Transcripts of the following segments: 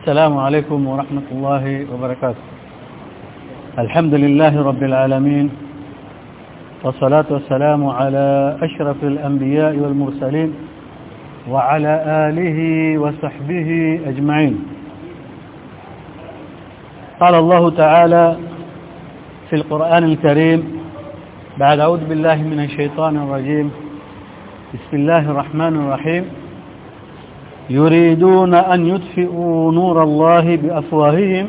السلام عليكم ورحمة الله وبركاته. الحمد لله رب العالمين والصلاة والسلام على أشرف الأنبياء والمرسلين وعلى آله وصحبه أجمعين. قال الله تعالى في القرآن الكريم بعد أعوذ بالله من الشيطان الرجيم. بسم الله الرحمن الرحيم. يريدون أن يطفئوا نور الله بأفواههم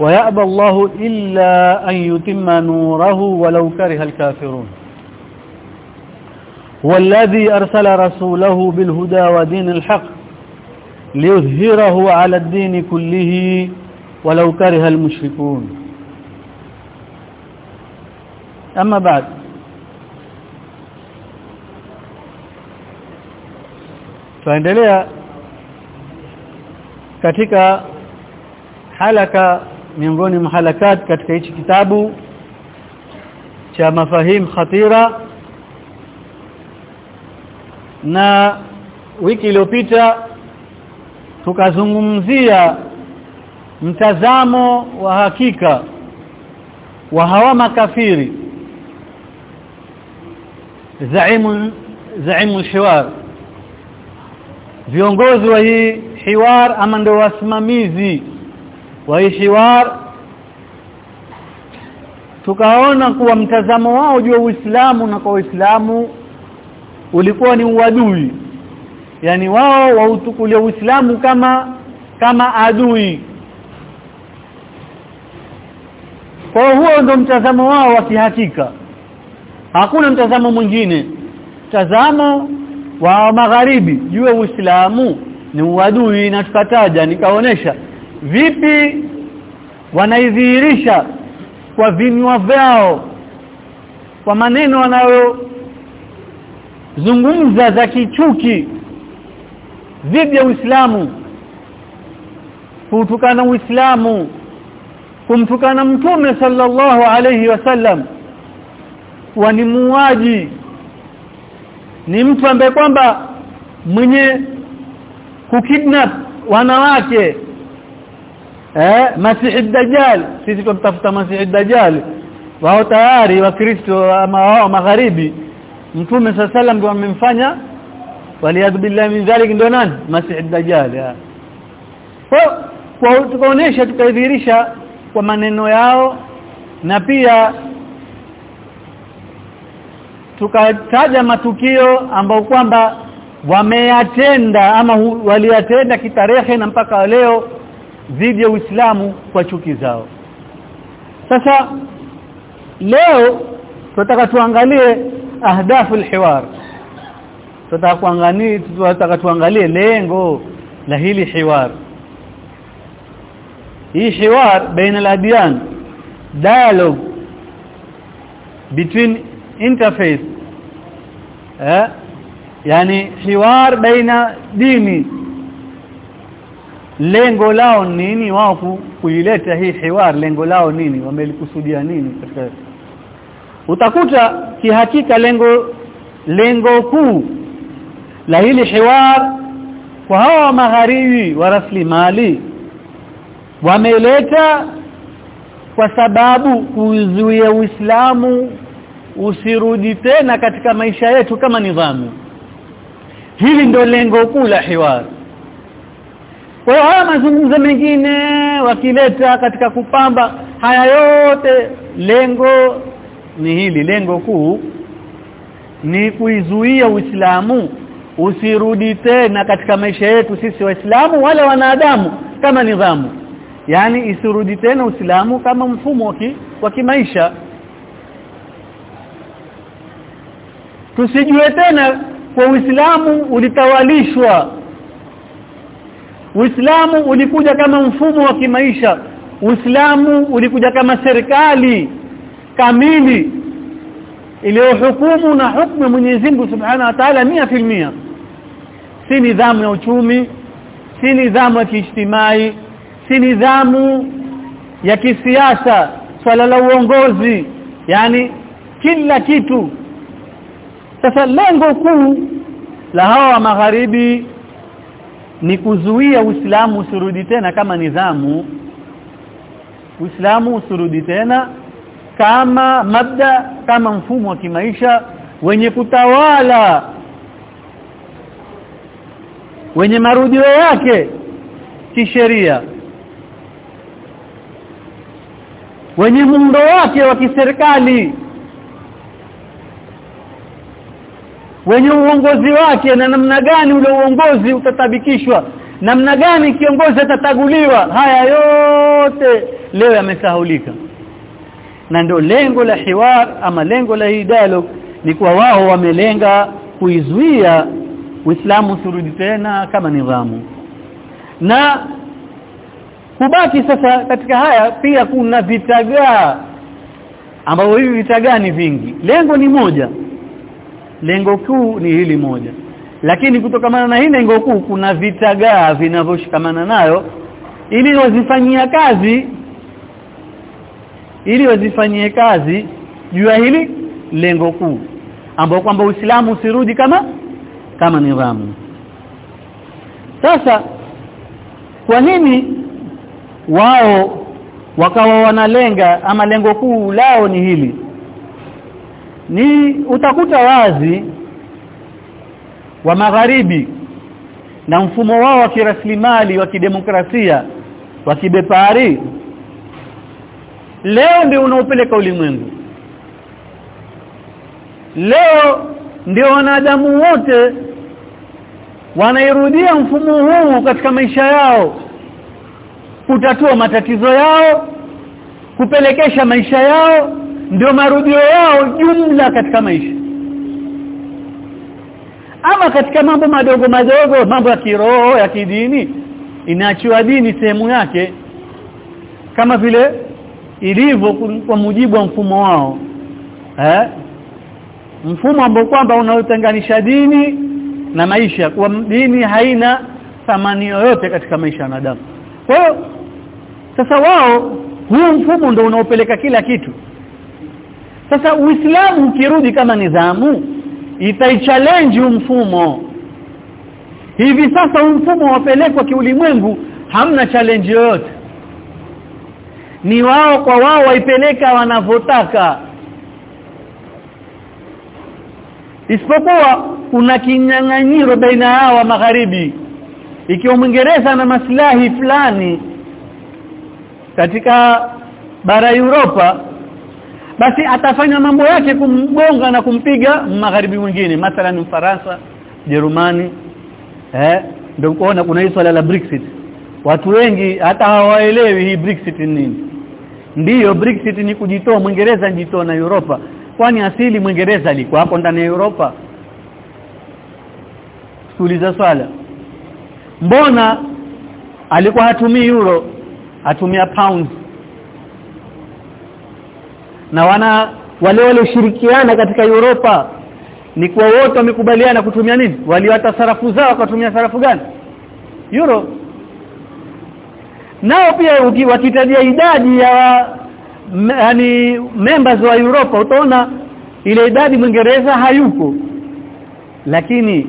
ويأبى الله إلا أن يتم نوره ولو كره الكافرون. والذي أرسل رسوله بالهدى ودين الحق ليظهره على الدين كله ولو كره المشركون. أما بعد tuendelea katika halaka miongoni mwa halakat katika hichi kitabu cha mafahim khatira. Na wiki iliyopita tukazungumzia mtazamo wa hakika wa hawa makafiri zaimu zaimu shiwar viongozi wa hii hiwar ama ndio wasimamizi wa hii hiwar tukaona kuwa mtazamo wao juu ya Uislamu na kwa Uislamu ulikuwa ni uadui. Yani wao wautukulia Uislamu kama kama adui. Kwa huo ndo mtazamo wao wa kihakika. Hakuna mtazamo mwingine. Mtazamo wa magharibi. Ya Uislamu ni uadui na tukataja nikaonesha. Vipi wanaidhihirisha kwa vinywa vyao kwa maneno wanayo zungumza za kichuki? Dhidi ya Uislamu? Kutukana Uislamu kumtukana mtume sallallahu alayhi wasallam wa ni mtu ambaye kwamba mwenye kukidnap wanawake. Eh masihi dajjal. Sisi tumtafuta masihi dajjal. Wao tayari wakristo ama wao magharibi. Mtume sallam ndio amemfanya. Waliyad billahi min dhalik ndio nani? Masihi dajjal kwa tukaonesha tukadhihirisha kwa maneno yao na pia tukataja matukio ambao kwamba wameyatenda ama waliyatenda kitarehe na mpaka leo dhidi ya Uislamu kwa chuki zao. Sasa leo tunataka tuangalie ahdafu alhiwar tunataka kuangalia tunataka tuangalie lengo la hili hiwar. Hii hiwar baina al-adyan dialogue between interface. Eh yani hiwar baina dini. Lengo lao nini? Wao kuileta hii hiwar lengo lao nini? Wamelikusudia nini katika utakuta kihakika lengo lengo kuu la hili hiwar kwa hawa magharibi wa rasilimali wameleta kwa sababu kuzuia Uislamu usirudi tena katika maisha yetu kama nidhamu. Hili ndio lengo kuu la hiwar. Kwa hiyo haya mazungumzo mengine wakileta katika kupamba haya yote lengo ni hili lengo kuu ni kuizuia Uislamu usirudi tena katika maisha yetu sisi waislamu wale wanadamu kama nidhamu. Yani isirudi tena Uislamu kama mfumo wa kimaisha tusijue tena kwa Uislamu ulitawalishwa. Uislamu ulikuja kama mfumo wa kimaisha. Uislamu ulikuja kama serikali kamili iliyohukumu na hukumu Mwenyezi Mungu Subhanahu wa Ta'ala 100% si nidhamu ya uchumi si nidhamu ya kiistimai si nidhamu ya kisiasa swala la uongozi. Yani kila kitu sasa lengo kuu la hawa wa magharibi ni kuzuia Uislamu usurudi tena kama nidhamu. Uislamu usurudi tena kama mabda kama mfumo wa kimaisha wenye kutawala wenye marudio yake kisheria wenye muundo wake wa kiserikali wenye uongozi wake na namna gani ule uongozi utatabikishwa? Namna gani kiongozi atataguliwa? Haya yote leo yamesahulika na ndio lengo la hiwar ama lengo la hii dialogue ni kwa wao wamelenga kuizuia Uislamu surudi tena kama nidhamu. Na kubaki sasa katika haya pia kuna vitagaa ambao hivi vitagaa ni vingi? Lengo ni moja lengo kuu ni hili moja. Lakini kutokamana na hii lengo kuu kuna vitagaa vinavyoshikamana nayo ili wazifanyia kazi ili wazifanyie kazi juu ya hili lengo kuu ambao kwamba Uislamu usirudi kama kama nidhamu. Sasa kwa nini wao wakawa wanalenga ama lengo kuu lao ni hili ni utakuta wazi wa magharibi na mfumo wao wa kiraslimali wa kidemokrasia wa kibepari leo ndio unaopeleka ulimwengu. Leo ndio wanadamu wote wanairudia mfumo huu katika maisha yao kutatua matatizo yao kupelekesha maisha yao ndio marudio yao jumla katika maisha. Ama katika mambo madogo madogo mambo ya kiroho ya kidini inaachiwa dini sehemu yake. Kama vile ilivyo kwa mujibu wa mfumo wao eh? Mfumo ambao kwamba unaotenganisha dini na maisha kwa dini haina thamani yoyote katika maisha ya wanadamu. Kwa hiyo sasa wao huu mfumo ndio unaopeleka kila kitu sasa uislamu ukirudi kama nidhamu itaichallenge mfumo. Hivi sasa mfumo wapelekwa kiulimwengu hamna challenge yoyote. Ni wao kwa wao waipeleka wanavotaka isipokuwa kuna kinyang'anyiro baina yao wa magharibi. Ikiwa mwingereza na maslahi fulani katika bara Europa basi atafanya mambo yake kumgonga na kumpiga magharibi mwingine. Mathalan Ufaransa Jerumani eh ndio kuona kuna hii swala la Brexit. Watu wengi hata hawaelewi hii Brexit ni nini. Ndiyo Brexit ni kujitoa. Mwingereza njitoa na Europa. Kwani asili Mwingereza alikuwa hapo ndani ya Europa? Tuliza swala. Mbona alikuwa hatumii euro atumia pounds na wana wale walioshirikiana katika Europa ni kwa wote wamekubaliana kutumia nini? Waliwata sarafu zao wakatumia sarafu gani? Euro. Nao pia wakitajia idadi ya yani members wa Europa utaona ile idadi Mwingereza hayuko lakini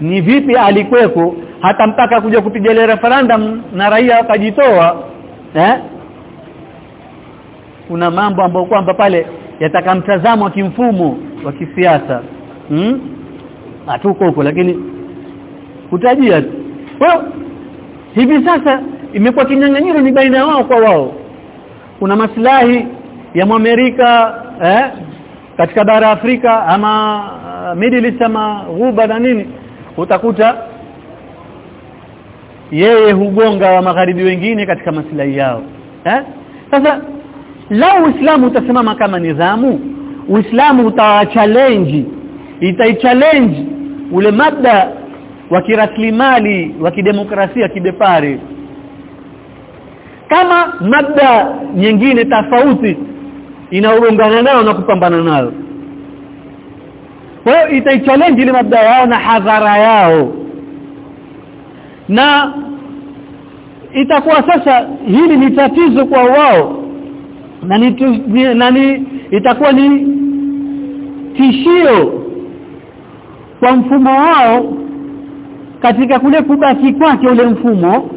ni vipi alikweko hata mpaka kuja kupiga ile referendum na raia wakajitoa eh kuna mambo ambayo kwamba pale yataka mtazamo wa kimfumo wa kisiasa. Hmm? hatuko huko lakini kutajia kwa hivi sasa imekuwa kinyang'anyiro ni baina wao kwa wao. Kuna maslahi ya Mwamerika eh katika bara Afrika ama uh, Middle East ama ghuba na nini utakuta yeye hugonga wa magharibi wengine katika maslahi yao. Eh? Sasa lao Uislamu utasimama kama nidhamu Uislamu utawachallenge. Itaichallenge ule mada wa kiraslimali wa kidemokrasia kibepari. Kama mada nyingine tofauti inaungana nayo na kupambana nayo kwa hiyo itaichallenge ile mada yao na hadhara yao. Na itakuwa sasa hili ni tatizo kwa wao na ni, nani na ni itakuwa ni tishio kwa mfumo wao katika kule kubaki kwake ule mfumo.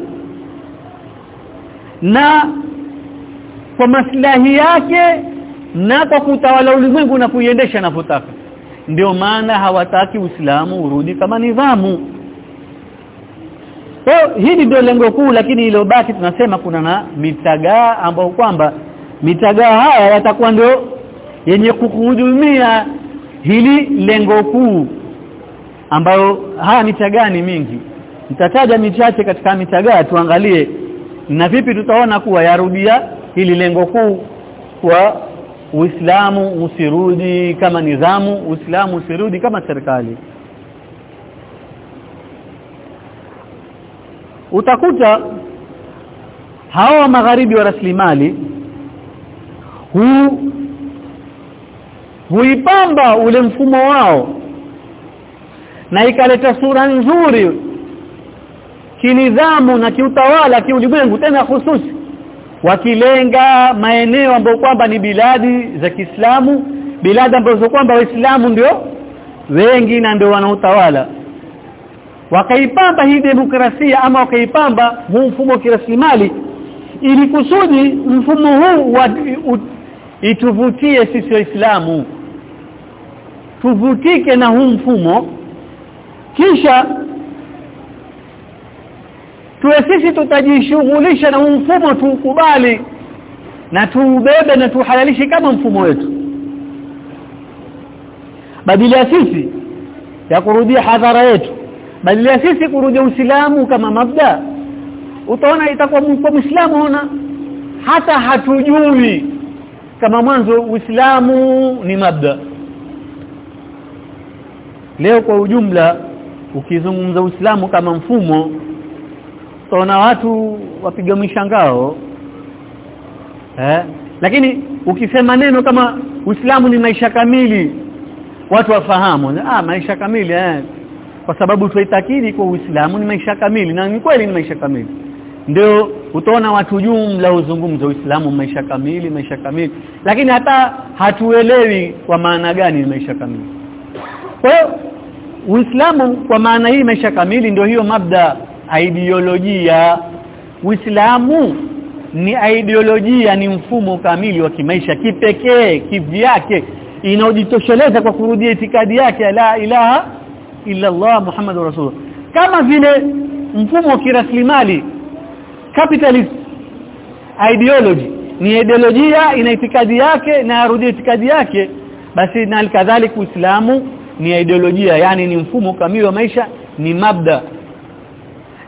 Na kwa maslahi yake na kwa kutawala ulimwengu na kuiendesha anavyotaka. Ndio maana hawataki Uislamu urudi kama nidhamu. Kwa hili ndio lengo kuu lakini iliyobaki tunasema kuna na mitagaa ambao kwamba mitagaa haya yatakuwa ndio yenye kukuhudumia. Hili lengo kuu ambayo haya mitagaa ni mingi. Nitataja michache katika mitagaa tuangalie na vipi tutaona kuwa yarudia hili lengo kuu kwa Uislamu usirudi kama nidhamu Uislamu usirudi kama serikali. Utakuta hawa magharibi wa rasilimali hu huipamba ule mfumo wao na ikaleta sura nzuri kinidhamu na kiutawala kiulimwengu tena hususi wakilenga maeneo ambayo kwamba ni biladi za Kiislamu biladi ambazo kwamba waislamu ndio wengi na ndio wanautawala. Wakaipamba hii demokrasia ama wakaipamba huu mfumo wa kiraslimali ili kusudi mfumo huu ituvutie sisi waislamu. Tuvutike na huu mfumo. Kisha tuwe sisi tutajishughulisha na huu mfumo tuukubali na tuubebe na tuhalalishe kama mfumo wetu. Badili ya sisi ya kurudia hadhara yetu. Badili ya sisi kurudia Uislamu kama mabda. Utaona itakuwa kwa Muislamu ona hata hatujui kama mwanzo Uislamu ni mabda. Leo kwa ujumla ukizungumza Uislamu kama mfumo tuna watu wapiga mishangao eh? Lakini ukisema neno kama Uislamu ni maisha kamili watu wafahamu. Ah maisha kamili eh. Kwa sababu tuitakidi kwa Uislamu ni maisha kamili na ni kweli ni maisha kamili. Ndio utaona watu jumla uzungumza Uislamu maisha kamili maisha kamili. Lakini hata hatuelewi kwa maana gani maisha kamili. Kwa hiyo Uislamu kwa maana hii maisha kamili ndio hiyo mabda ideolojia. Uislamu ni ideolojia ni mfumo kamili wa kimaisha kipekee kivyake inaojitosheleza kwa kurudia itikadi yake la ilaha illa Allah Muhammadur Rasul kama vile mfumo wa kiraslimali capitalist ideology. Ni ideolojia ina itikadi yake na yarudia itikadi yake. Basi na kadhalika Uislamu ni ideolojia yani ni mfumo kamili wa maisha ni mabda.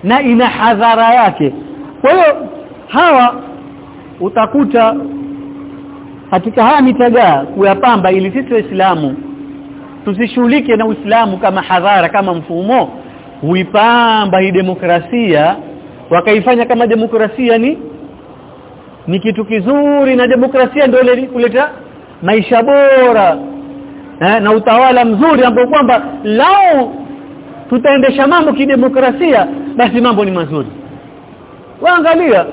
Na ina hadhara yake. Kwa hiyo hawa utakuta katika haya mitagaa kuyapamba ili sisi waislamu tusishughulike na Uislamu kama hadhara kama mfumo huipamba hii demokrasia wakaifanya kama demokrasia ni ni kitu kizuri na demokrasia ndio ile kuleta maisha bora eh, na utawala mzuri ambapo kwamba lao tutaendesha mambo kidemokrasia basi mambo ni mazuri. Waangalia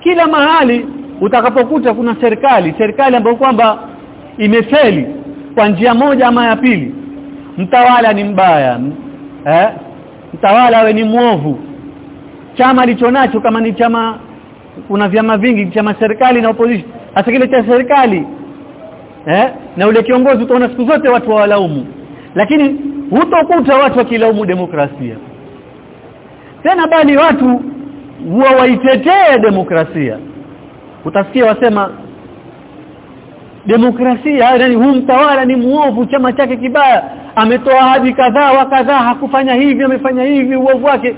kila mahali utakapokuta kuna serikali serikali ambayo kwamba imefeli kwa njia moja ama ya pili mtawala ni mbaya eh mtawala awe ni mwovu chama alichonacho kama ni chama kuna vyama vingi chama serikali na opposition. Hasa kile cha serikali eh na ule kiongozi utaona siku zote watu wawalaumu lakini hutokuta watu wakilaumu demokrasia. Tena bali watu huwa waitetee demokrasia. Utasikia wasema demokrasia yani huu mtawala ni muovu chama chake kibaya. Ametoa ahadi kadhaa wa kadhaa hakufanya hivi amefanya hivi uovu wake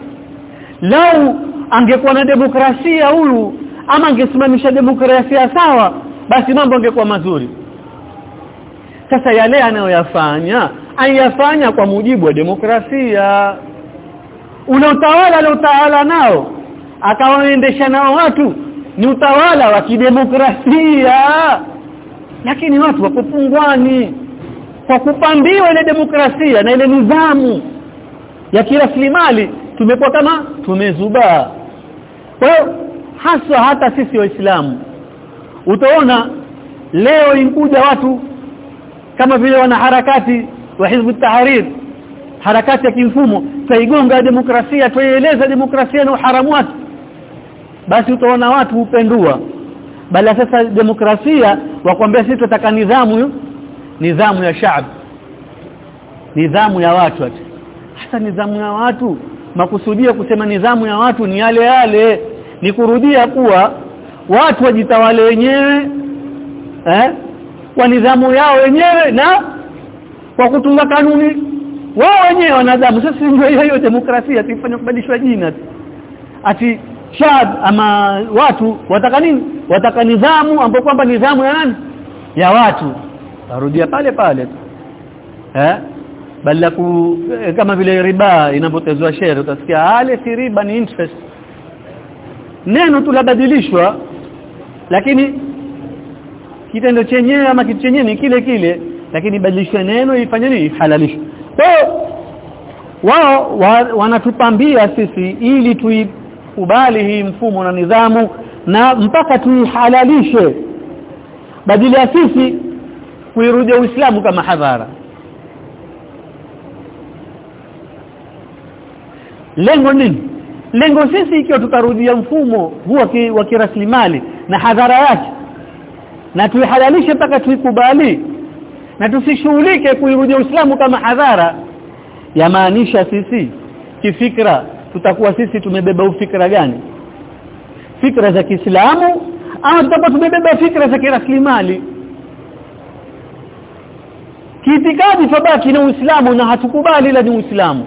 lau angekuwa na demokrasia huyu ama angesimamisha demokrasia sawa basi mambo angekuwa mazuri. Sasa yale anayoyafanya ayafanya kwa mujibu wa demokrasia. Ule utawala ule utawala nao akawaendesha nao watu ni utawala wa kidemokrasia. Lakini watu wako pungwani kwa kupambiwa ile demokrasia na ile nidhamu ya kiraslimali tumekuwa kama tumezubaa kwa hiyo hasa hata sisi waislamu utaona leo inkuja watu kama vile wana harakati wa hizbu tahrir harakati ya kimfumo taigonga demokrasia tuieleza demokrasia na uharamu wake. Basi utaona watu hupendua. Bali sasa demokrasia wakwambia sisi tutaka nidhamu nidhamu ya shaab nidhamu ya watu hata. Nidhamu ya watu makusudia kusema nidhamu ya watu ni yale yale. Ni kurudia kuwa watu wajitawale wenyewe eh kwa nidhamu yao wenyewe na kwa kutunga kanuni. Wao wenyewe wanadamu sasa ndio hiyo demokrasia tifanye kubadilishwa jina. Ati shab ama watu wataka nini? Wataka nidhamu ambapo kwamba nidhamu ya nani? Ya watu. Tarudia pale pale eh bali ku eh, kama vile riba inapotezwa share utasikia ale si riba ni interest. Neno tulabadilishwa lakini kitendo chenyewe ama kitu chenyewe ni kile kile lakini badilishwe neno ifanye nini? Halalishwe kwa wao wa, wanatupambia sisi ili tuikubali hii mfumo na nidhamu na mpaka tuihalalishe. Badili ya sisi kuirudia Uislamu kama hadhara lengo nini? Lengo sisi ikiwa tutarudia mfumo huwa wa kiraslimali na hadhara yake. Na tuihalalishe mpaka tuikubali. Na tusishughulike kuirudia Uislamu kama hadhara. Yamaanisha sisi kifikra tutakuwa sisi tumebeba ufikra gani? Fikra za Kiislamu au tutakuwa tumebeba fikra za kiraslimali? Kiitikadi tabaki na Uislamu na hatukubali la ni Uislamu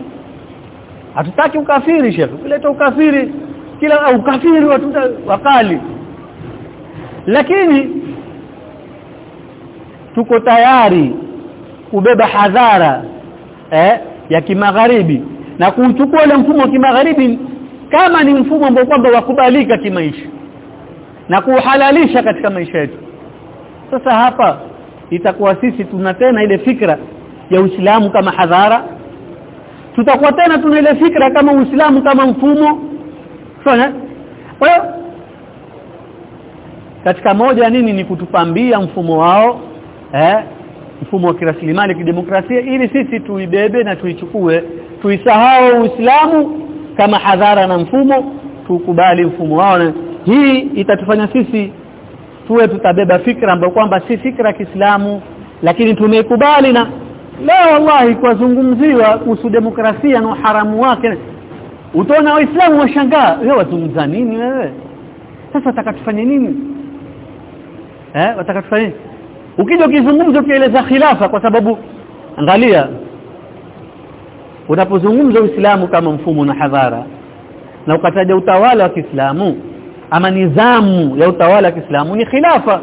hatutaki ukafiri shekhi kuleta ukafiri kila ukafiri watu wakali. Lakini tuko tayari kubeba hadhara eh, ya kimagharibi na kuchukua ule mfumo wa kimagharibi kama ni mfumo ambao kwamba wakubalika kimaisha na kuhalalisha katika maisha yetu. Sasa hapa itakuwa sisi tuna tena ile fikra ya Uislamu kama hadhara tutakuwa tena tuna ile fikra kama Uislamu kama mfumo. Sawa kwa hiyo katika moja nini ni kutupambia mfumo wao eh mfumo wa kiraslimali kidemokrasia ili sisi tuibebe na tuichukue. Tuisahau Uislamu kama hadhara na mfumo tukubali mfumo wao. Na hii itatufanya sisi tuwe tutabeba fikra ambayo kwamba si fikra ya Kiislamu lakini tumekubali na leo wallahi kwazungumziwa kuhusu demokrasia na haramu wake. Utaona waislamu washangaa wewe wazungumza nini wewe? Sasa watakatufanye nini? Eh watakatufanye ukija ukizungumza ukieleza khilafa kwa sababu angalia unapozungumza Uislamu kama mfumo na hadhara na ukataja utawala wa Kiislamu ama nizamu ya utawala wa Kiislamu ni khilafa.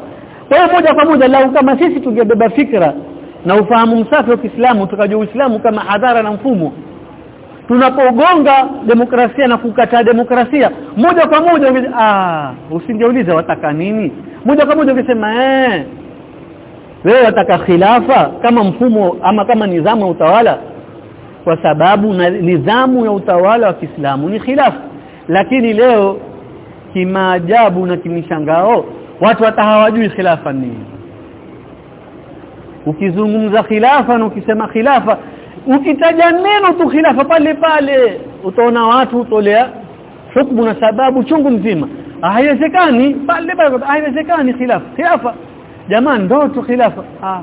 Kwa hiyo moja kwa moja lau kama sisi tungebeba fikra na ufahamu msafi wa Kiislamu tukajua Uislamu kama hadhara na mfumo. Tunapogonga demokrasia na kukataa demokrasia moja kwa moja ah usingeuliza wataka nini? Moja kwa moja ungesema eh wewe wataka khilafa kama mfumo ama kama nizamu ya utawala? Kwa sababu na nidhamu ya utawala wa Kiislamu ni khilafa. Lakini leo kimaajabu na kimishangao watu hata hawajui khilafa nini ukizungumza khilafa na ukisema khilafa ukitaja neno tu khilafa pale pale utaona watu utolea hukumu na sababu chungu mzima. Haiwezekani pale pale haiwezekani khilafa. Khilafa jamani ndoto khilafa. Ah.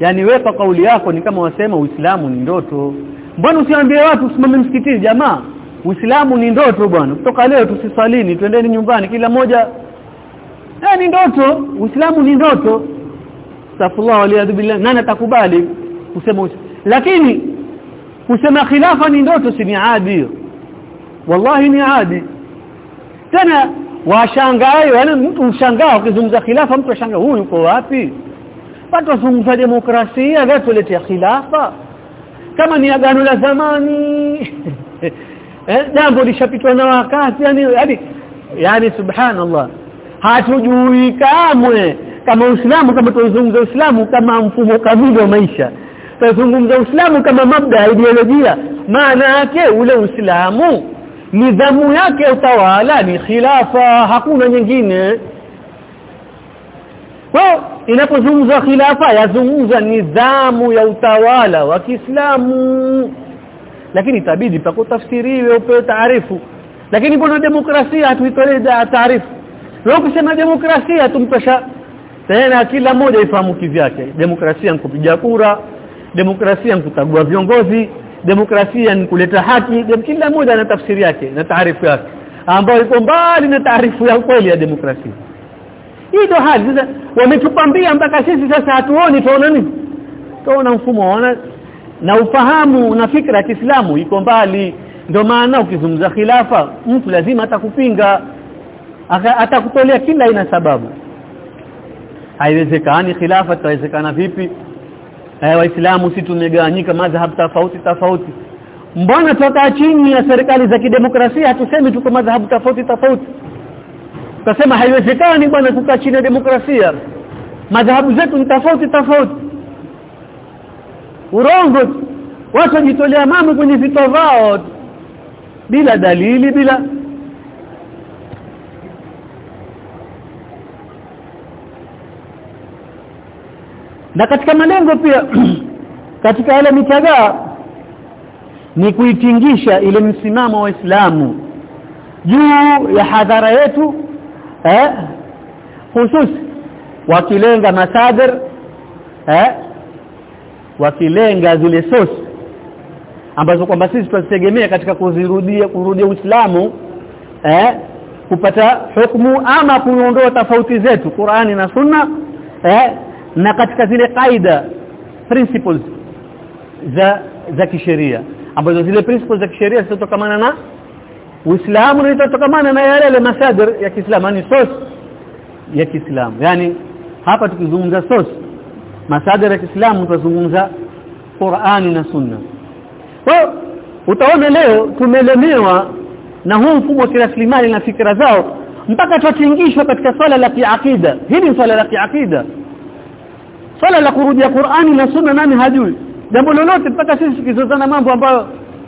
Yani wewe kauli yako ni kama wasema uislamu ni ndoto. Mbona usiambie watu usimame msikitini jamaa? Uislamu ni ndoto bwana. Kutoka leo tusisalini twendeni nyumbani kila moja. Ni ndoto uislamu ni ndoto astaghfirullah waliyadhu billah. Nani atakubali kusema lakini kusema khilafa ni ndoto si ni adi wallahi ni adi tena washangae yani mtu ushangaa ukizungumza khilafa mtu ashangaa huyu yuko wapi? Watu wazungumza demokrasia leo tuletea khilafa. Kama ni agano la zamani. Eh jambo lishapitwa na wakati yani yani yani subhanallah. Hatujui kamwe kama Uislamu kama tuzungumza Uislamu kama mfumo kamili wa maisha. Tuzungumza Uislamu kama mabda ideolojia. Maana yake ule Uislamu nidhamu yake utawala ni khilafa hakuna nyingine. Kwa inapozungumza khilafa yazungumza nidhamu ya utawala wa Kiislamu. Lakini itabidi pakutafsiriwe upewe taarifu. Lakini kuna demokrasia hatuitolee taarifu. Leo kusema demokrasia tumpesha tena kila mmoja ifahamu kivyake. Demokrasia nikupiga kura demokrasia nikutagua viongozi demokrasia ni kuleta haki. Kila mmoja ana tafsiri yake na taarifu yake ambayo iko mbali na taarifu ya kweli ya demokrasia. Hii ndio hali. Wametupambia mpaka sisi sasa hatuoni tuona nini? Tuona mfumo wana na ufahamu na fikra ya Kiislamu iko mbali. Ndio maana ukizungumza khilafa mtu lazima atakupinga atakutolea kila ina sababu haiwezekani khilafa itawezekana vipi? Eh waislamu si tumegawanyika madhhabu tofauti tofauti. Mbona toka chini ya serikali za kidemokrasia? Hatusemi tuko madhhabu tofauti tofauti. Tukasema haiwezekani bwana kukaa chini ya demokrasia. Madhahabu zetu ni tofauti tofauti. Urongo watu wajitolea mambo kwenye vito vao bila dalili bila na katika malengo pia katika yale mitagaa ni kuitingisha ile msimamo wa Uislamu juu ya hadhara yetu eh hususi wakilenga masadir eh wakilenga zile sosi ambazo kwamba sisi tunazitegemea katika kuzirudia kurudia Uislamu eh kupata hukumu ama kuondoa tofauti zetu Qur'ani na Sunna eh na katika zile kaida principles za za kisheria. Ambazo zile principles za kisheria zitokamana na Uislamu na na yale yale masadir ya Kiislamu yani source ya Kiislamu. Yani hapa tukizungumza source masadir ya Kiislamu tunazungumza Qur'ani na Sunna. Kwa utaona leo tumelemewa na huu mfumo wa kiraslimali na fikra zao mpaka tutingishwa katika swala la kiakida hili swala la kiakida swala la kurudia Qur'ani na Sunna nani hajui? Jambo lolote mpaka sisi tukizozana mambo ambayo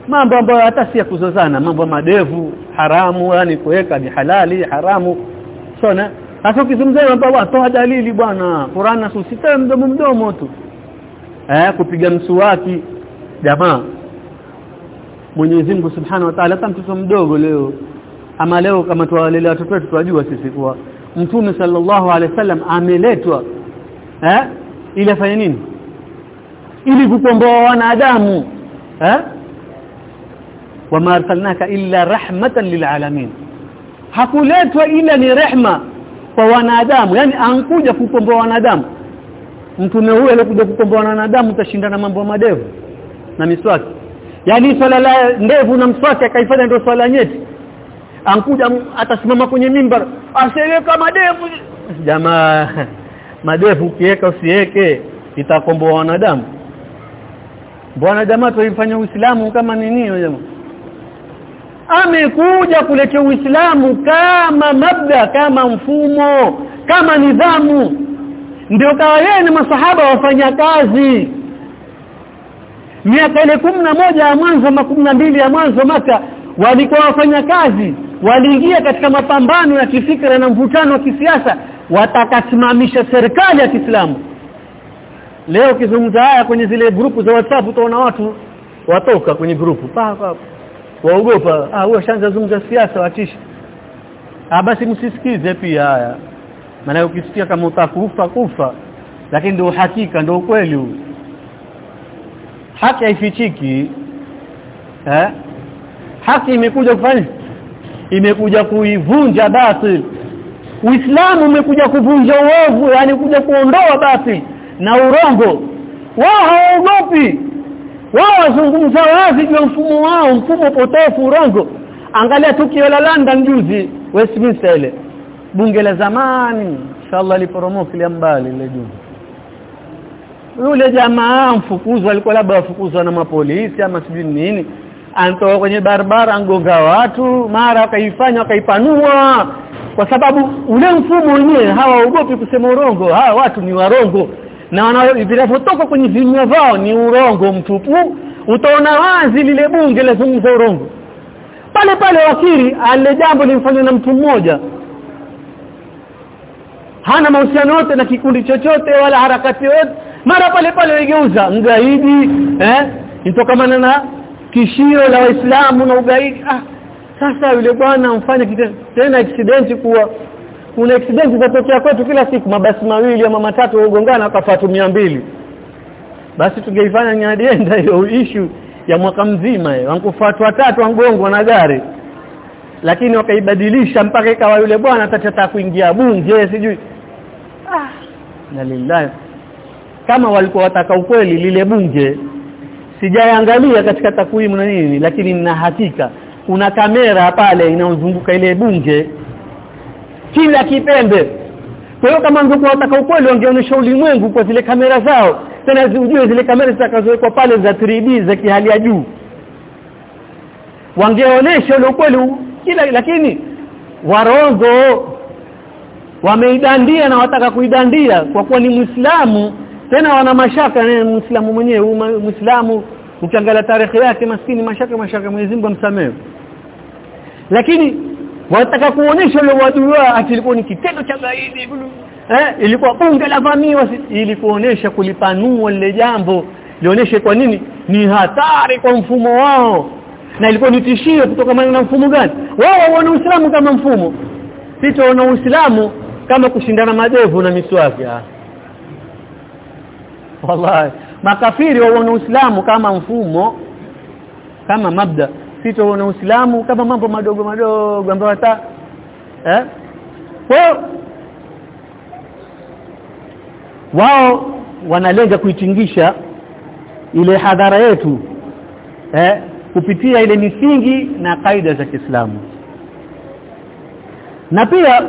mambo ambayo hata si ya kuzozana mambo madevu haramu yani kuweka ni halali haramu. Sona? Sasa ukizungumzia mambo watoa dalili bwana Qur'an na Sunna mdomo mdomo tu. Eh kupiga msuwaki jamaa Mwenyezi Mungu Subhanahu wa Ta'ala hata mtoto mdogo leo ama leo kama tuwalelea watoto wetu tunajua sisi kuwa Mtume sallallahu alaihi wasallam ameletwa eh ili afanye nini? Ili kukomboa wanadamu. Eh wama arsalnaka illa rahmatan lilalamin hakuletwa ila ni rehma kwa wanadamu. Yani ankuja kukomboa wanadamu. Mtume huyo alikuja kukomboa wanadamu utashindana mambo madevu na miswaki. Yani swala la ndevu na mswaki akaifanya ndio swala nyeti. Ankuja atasimama kwenye mimbar aseleka madevu jamaa madevu ukiweka usiweke itakomboa wanadamu. Bwana jamaa tuifanya uislamu kama nini jamaa? Amekuja kuleta uislamu kama mabda kama mfumo kama nidhamu. Ndio kawa yeye na masahaba wafanya kazi. Miaka ile moja ya mwanzo na mbili ya mwanzo maka walikuwa wafanya kazi. Waliingia katika mapambano ya kifikra na mvutano wa kisiasa watakasimamisha serikali ya Kiislamu. Leo ukizungumza haya kwenye zile grupu za WhatsApp utaona watu watoka kwenye grupu. Pa pa waogopa. Ah huyo shanza zungumza siasa watisha ah basi msisikize pia haya. Maana ukisikia kama utakufa kufa. Lakini ndio hakika ndio ukweli huu. Haki haifichiki. Eh? Haki imekuja kufanya imekuja kuivunja batil Uislamu umekuja kuvunja uovu yani kuja kuondoa basi na urongo. Wao hawaogopi. Wao wazungumza wazi juu mfumo wao mfumo potofu urongo. Angalia tukio la London juzi Westminster ile. Bunge la zamani inshallah liporomoka ile mbali ile juzi. Yule jamaa mfukuzwa alikuwa labda wafukuzwa na mapolisi ama sijui nini anatoka kwenye barabara angonga watu mara akaifanya akaipanua kwa sababu ule mfumo wenyewe hawaogopi kusema urongo hawa watu ni warongo. Na vinavyotoka kwenye vinywa vao ni urongo mtupu. Utaona wazi lile bunge lazungumza urongo. Pale pale wakili ale jambo limfanywa na mtu mmoja. Hana mahusiano yote na kikundi chochote wala harakati yote mara pale pale wegeuza ngaidi eh itokamana na tishio la waislamu na ugaidi. Ah sasa yule bwana mfanye tena accident kuwa kuna accident zinatokea kwetu kila siku. Mabasi mawili ama matatu ugongana wakafatu mbili. Basi tungeifanya nyadienda hiyo issue ya mwaka mzima wankufuatu watatu wangongwa na gari. Lakini wakaibadilisha mpaka ikawa yule bwana atataka kuingia bunge sijui. Ah na lillahi. Kama walikuwa wataka ukweli lile bunge sijaangalia katika takwimu na nini lakini nina hakika kuna kamera pale inaozunguka ile bunge. Kila kipembe. Kwa hiyo kama ungekuwa wataka ukweli wangeonyesha ulimwengu kwa zile kamera zao. Tena zijue zile kamera zitakazowekwa pale za 3D za kihali ya juu. Wangeonyesha ule ukweli kila lakini warongo wameidandia na wataka kuidandia kwa kuwa ni Muislamu. Tena wana mashaka na Muislamu mwenyewe Muislamu ukiangalia tarehe yake maskini mashaka mashaka Mwenyezi Mungu amsamehe. Lakini wanataka kuonesha ule wadui wao ati ni kitendo cha gaidi eh ilikuwa bunge la vamiwa ili kuonesha kulipanua lile jambo lionyeshe kwa nini? Ni hatari kwa mfumo wao. Na ilikuwa ni tishio kutoka na mfumo gani? Wao wana Uislamu kama mfumo. Sisi wana Uislamu kama kushindana madevu na miswaki. Wallahi makafiri waona Uislamu kama mfumo kama mabda. Sito wana Uislamu kama mambo madogo madogo ambayo hata eh? Kwa wao wanalenga kuitingisha ile hadhara yetu eh? Kupitia ile misingi na kaida za Kiislamu. Na pia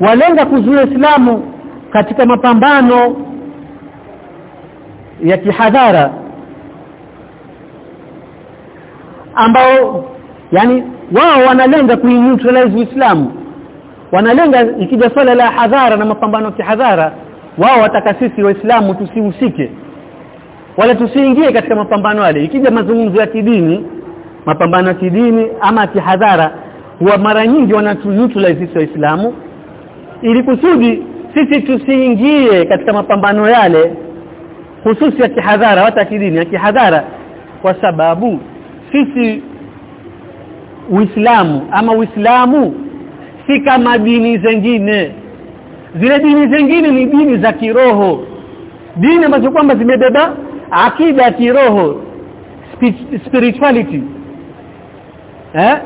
walenga kuzuia Uislamu katika mapambano ya kihadhara ambao yani wao wanalenga kuineutralize Uislamu. Wanalenga ikija swala la hadhara na mapambano ya kihadhara wao wataka sisi waislamu tusihusike. Wala tusiingie katika mapambano yale. Ikija mazungumzo ya kidini mapambano ya kidini ama kihadhara huwa mara nyingi wanatuutilize sisi waislamu ili kusudi sisi tusiingie katika mapambano yale hususi ya kihadhara hata kidini ya kihadhara. Kwa sababu sisi Uislamu ama Uislamu si kama dini zingine zile dini zingine ni dini za kiroho. Dini ambazo kwamba zimebeba akida ya kiroho spirituality. Eh?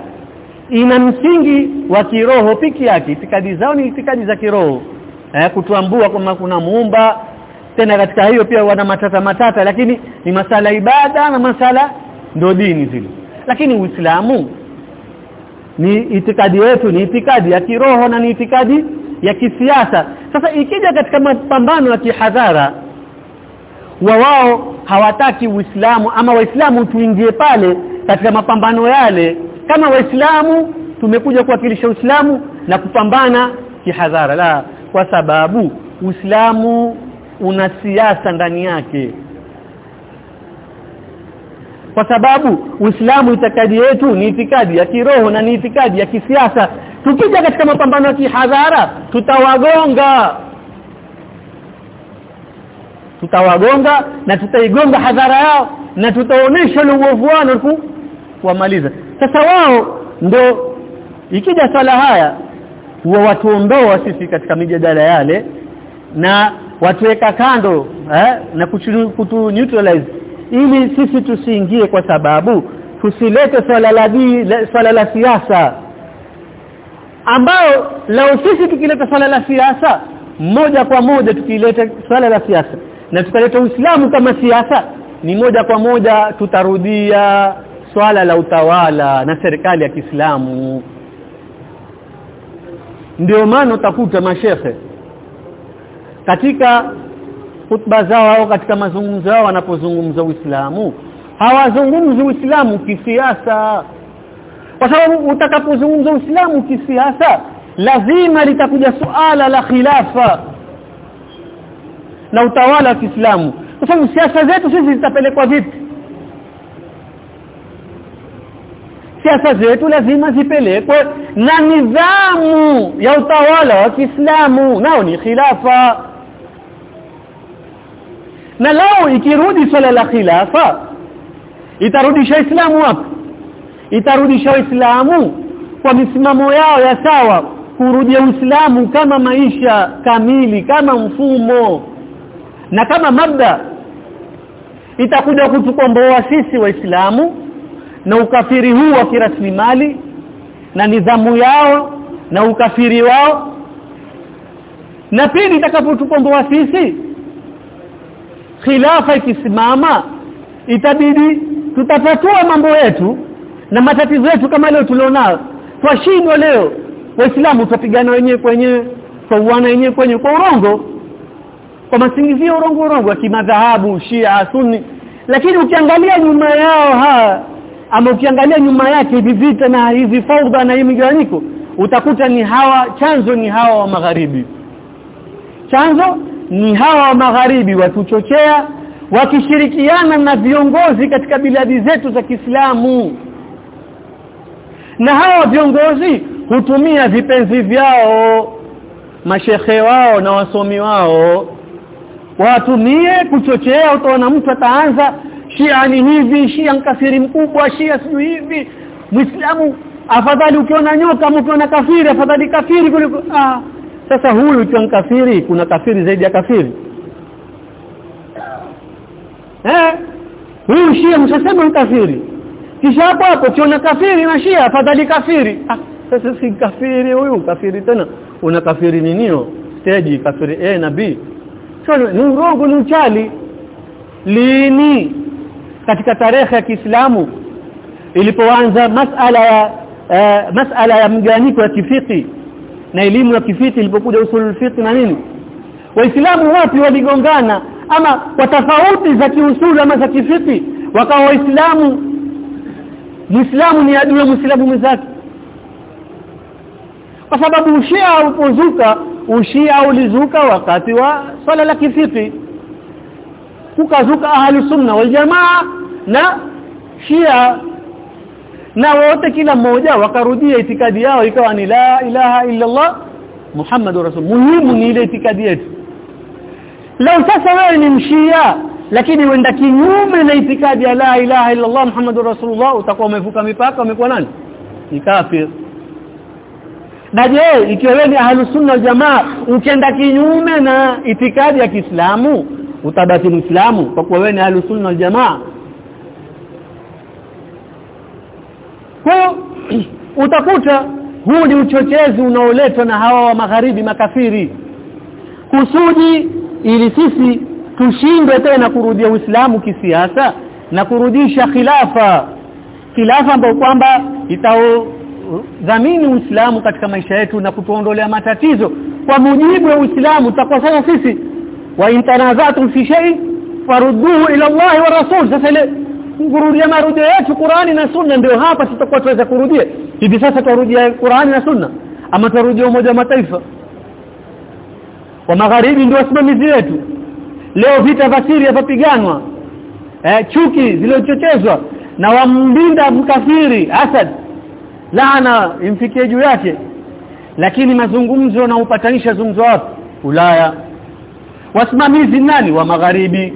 Ina msingi wa kiroho piki yake. Itikadi zao ni itikadi za kiroho. Eh kutuambua kwamba kuna muumba tena katika hiyo pia wana matata matata lakini ni masala ibada na masala ndo dini zile. Lakini Uislamu ni itikadi yetu ni itikadi ya kiroho na ni itikadi ya kisiasa. Sasa ikija katika mapambano ya kihadhara wa wao hawataki Uislamu ama Waislamu tuingie pale katika mapambano yale. Kama Waislamu tumekuja kuwakilisha Uislamu na kupambana kihadhara. La kwa sababu Uislamu una siasa ndani yake. Kwa sababu Uislamu itikadi yetu ni itikadi ya kiroho na ni itikadi ya kisiasa. Tukija katika mapambano ya kihadhara tutawagonga. Tutawagonga na tutaigonga hadhara yao na tutaonesha uovu wao kuwamaliza. Sasa wao ndo ikija swala haya huwa watuondoa sisi katika mijadala yale na watuweka kando eh, na kutu, neutralize. Ili sisi tusiingie kwa sababu tusilete swala la swala la siasa. Ambao lao sisi tukileta swala la siasa moja kwa moja tukileta swala la siasa na tukaleta Uislamu kama siasa ni moja kwa moja tutarudia swala la utawala na serikali ya Kiislamu. Ndio maana utakuta mashehe katika hutuba zao au katika mazungumzo yao wanapozungumza Uislamu. Hawazungumzi Uislamu kisiasa. Kwa sababu utakapozungumza Uislamu kisiasa lazima litakuja suala la khilafa na utawala wa Kiislamu. Kwa sababu siasa zetu sisi zitapelekwa vipi? Siasa zetu lazima zipelekwe na nidhamu ya utawala wa Kiislamu. Nao ni khilafa na lao ikirudi swala la khilafa itarudisha Islamu wapi? Itarudisha Waislamu kwa misimamo yao ya sawa kurudia Uislamu kama maisha kamili kama mfumo. Na kama mabda itakuja kutukomboa sisi waislamu na ukafiri huu wa kirasmimali na nidhamu yao na ukafiri wao. Na pili itakapotukomboa sisi khilafa ikisimama itabidi tutatatua mambo yetu na matatizo yetu kama leo tulionao. Twashindwa leo. Waislamu tutapigana wenyewe kwenye kwa uwana wenyewe kwenye kwa urongo. Kwa masingizio urongo urongo kimadhahabu Shia Sunni. Lakini ukiangalia nyuma yao ha ama ukiangalia nyuma yake hivi vita na hivi faudha na hii migawanyiko utakuta ni hawa chanzo ni hawa wa magharibi. Chanzo ni hawa wa magharibi watuchochea wakishirikiana na viongozi katika biladi zetu za Kiislamu. Na hawa viongozi hutumia vipenzi vyao mashehe wao na wasomi wao watumie kuchochea. Utaona mtu ataanza Shia ni hivi Shia mkafiri mkubwa Shia sio hivi. Muislamu afadhali ukiona nyoka mkiona kafiri afadhali kafiri kuliko ah sasa huyu ukiwa kafiri kuna kafiri zaidi ya kafiri. Eh? Huyu Shia mshasema mkafiri kisha hapo hapo ukiona kafiri na Shia afadhali kafiri. Ah sasa si kafiri huyu kafiri tena. Una kafiri ninio stage kafiri A na B. So ni urongo ni uchali. Lini? Katika tarehe ya Kiislamu ilipoanza masala ya uh, masala ya mganiko ya kifiki na elimu ya kifiti ilipokuja usulul fiqh na nini. Waislamu wapi waligongana ama kwa tofauti za kiusulu ama za kifiti wakawa waislamu? Muislamu ni adui muislamu mwenzake. Kwa sababu ushia ulipozuka ushia ulizuka wakati wa swala la kifiti. Kukazuka ahli sunna wal jamaa na shia na wote kila mmoja wakarudia itikadi yao ikawa ni la ilaha illa Allah Muhammadur Rasul. Muhimu ni ile itikadi yetu. Lau sasa wewe ni mshia lakini wenda kinyume na itikadi ya la ilaha illa Allah Muhammadur Rasulullah utakuwa umevuka mipaka umekuwa nani? Ni kafir. Na je ikiwa wewe ni ahlus sunna jamaa ukienda kinyume na itikadi ya Kiislamu utabaki muislamu kwa kuwa wewe ni ahlus sunna jamaa kwa utakuta huu ni uchochezi unaoletwa na hawa wa magharibi makafiri. Kusudi ili sisi tushindwe tena kurudia Uislamu kisiasa na kurudisha khilafa. Khilafa ambayo kwamba itao dhamini Uislamu katika maisha yetu na kutuondolea matatizo. Kwa mujibu wa Uislamu tutakuwa sasa sisi wa intanazatu fi shay farudduhu ila Allah wa rasul. Sasa ile kurudia marudio yetu Qur'ani na Sunna ndio hapa tutakuwa tuweza kurudia. Hivi sasa turudia Qur'ani na Sunna? Ama turudia umoja wa mataifa? Wa magharibi ndio wasimamizi wetu? Leo vita vya Syria vapiganwa eh chuki zilizochochezwa. Na wambinda mkafiri Asad laana imfikie juu yake. Lakini mazungumzo na upatanisha zungumzo wapi? Ulaya. Wasimamizi nani? Wa magharibi.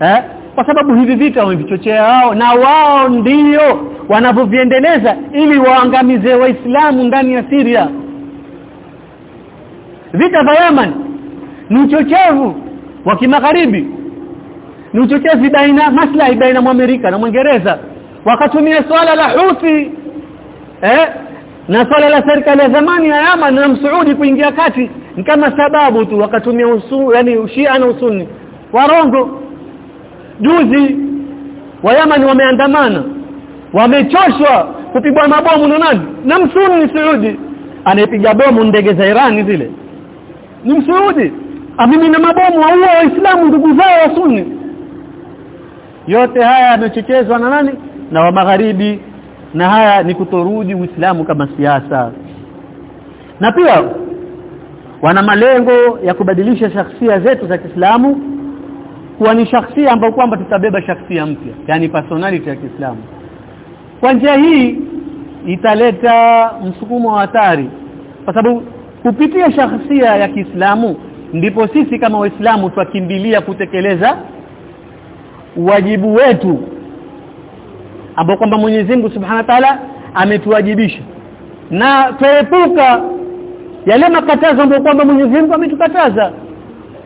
Eh kwa sababu hivi vita wamevichochea wao na wao ndiyo wanavyoviendeleza ili waangamize waislamu ndani ya Syria. Vita vya Yemen ni uchochevu wa kimagharibi ni uchochezi baina maslahi baina mwa Amerika na Mwingereza. Wakatumia swala la Houthi eh na swala la serikali ya zamani ya Yemen na Msuudi kuingia kati. Ni kama sababu tu wakatumia usu yani ushia na Usuni warongo juzi wa Yemen wameandamana. Wamechoshwa kupigwa mabomu na nani? Na Msuni Saudi. Anayepiga bomu ndege za Iran zile. Ni msuni amimi na mabomu waua waislamu ndugu zao wa Sunni. Yote haya yamechochezwa na nani? Na wa magharibi. Na haya ni kutorudi Uislamu kama siasa. Na pia wana malengo ya kubadilisha shakhsia zetu za Kiislamu kuwa ni shakhsia ambayo kwamba tutabeba shakhsia mpya yani personality ya Kiislamu. Kwa njia hii italeta msukumo wa hatari kwa sababu kupitia shakhsia ya Kiislamu ndipo sisi kama waislamu twakimbilia kutekeleza wajibu wetu ambao kwamba Mwenyezi Mungu Subhanahu wa Ta'ala ametuwajibisha. Na tuepuka yale makatazo ambayo kwamba Mwenyezi Mungu ametukataza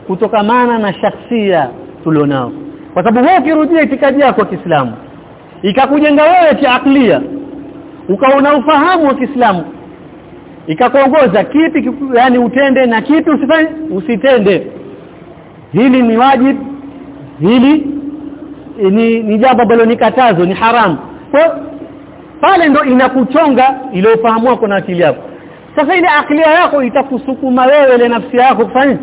kutokamana na shakhsia tulionao. Kwa sababu wewe ukirudia itikadi yako ya Kiislamu ikakujenga wewe kiaklia ukaona ufahamu wa Kiislamu ikakuongoza kipi yani utende na kitu usifanye usitende. Hili ni wajib hili ni, ni jambo ambalo ni katazo ni haramu. Kwa pale ndo inakuchonga ile ufahamu wako na akili yako. Sasa ile akili yako itakusukuma wewe ile nafsi yako kufanya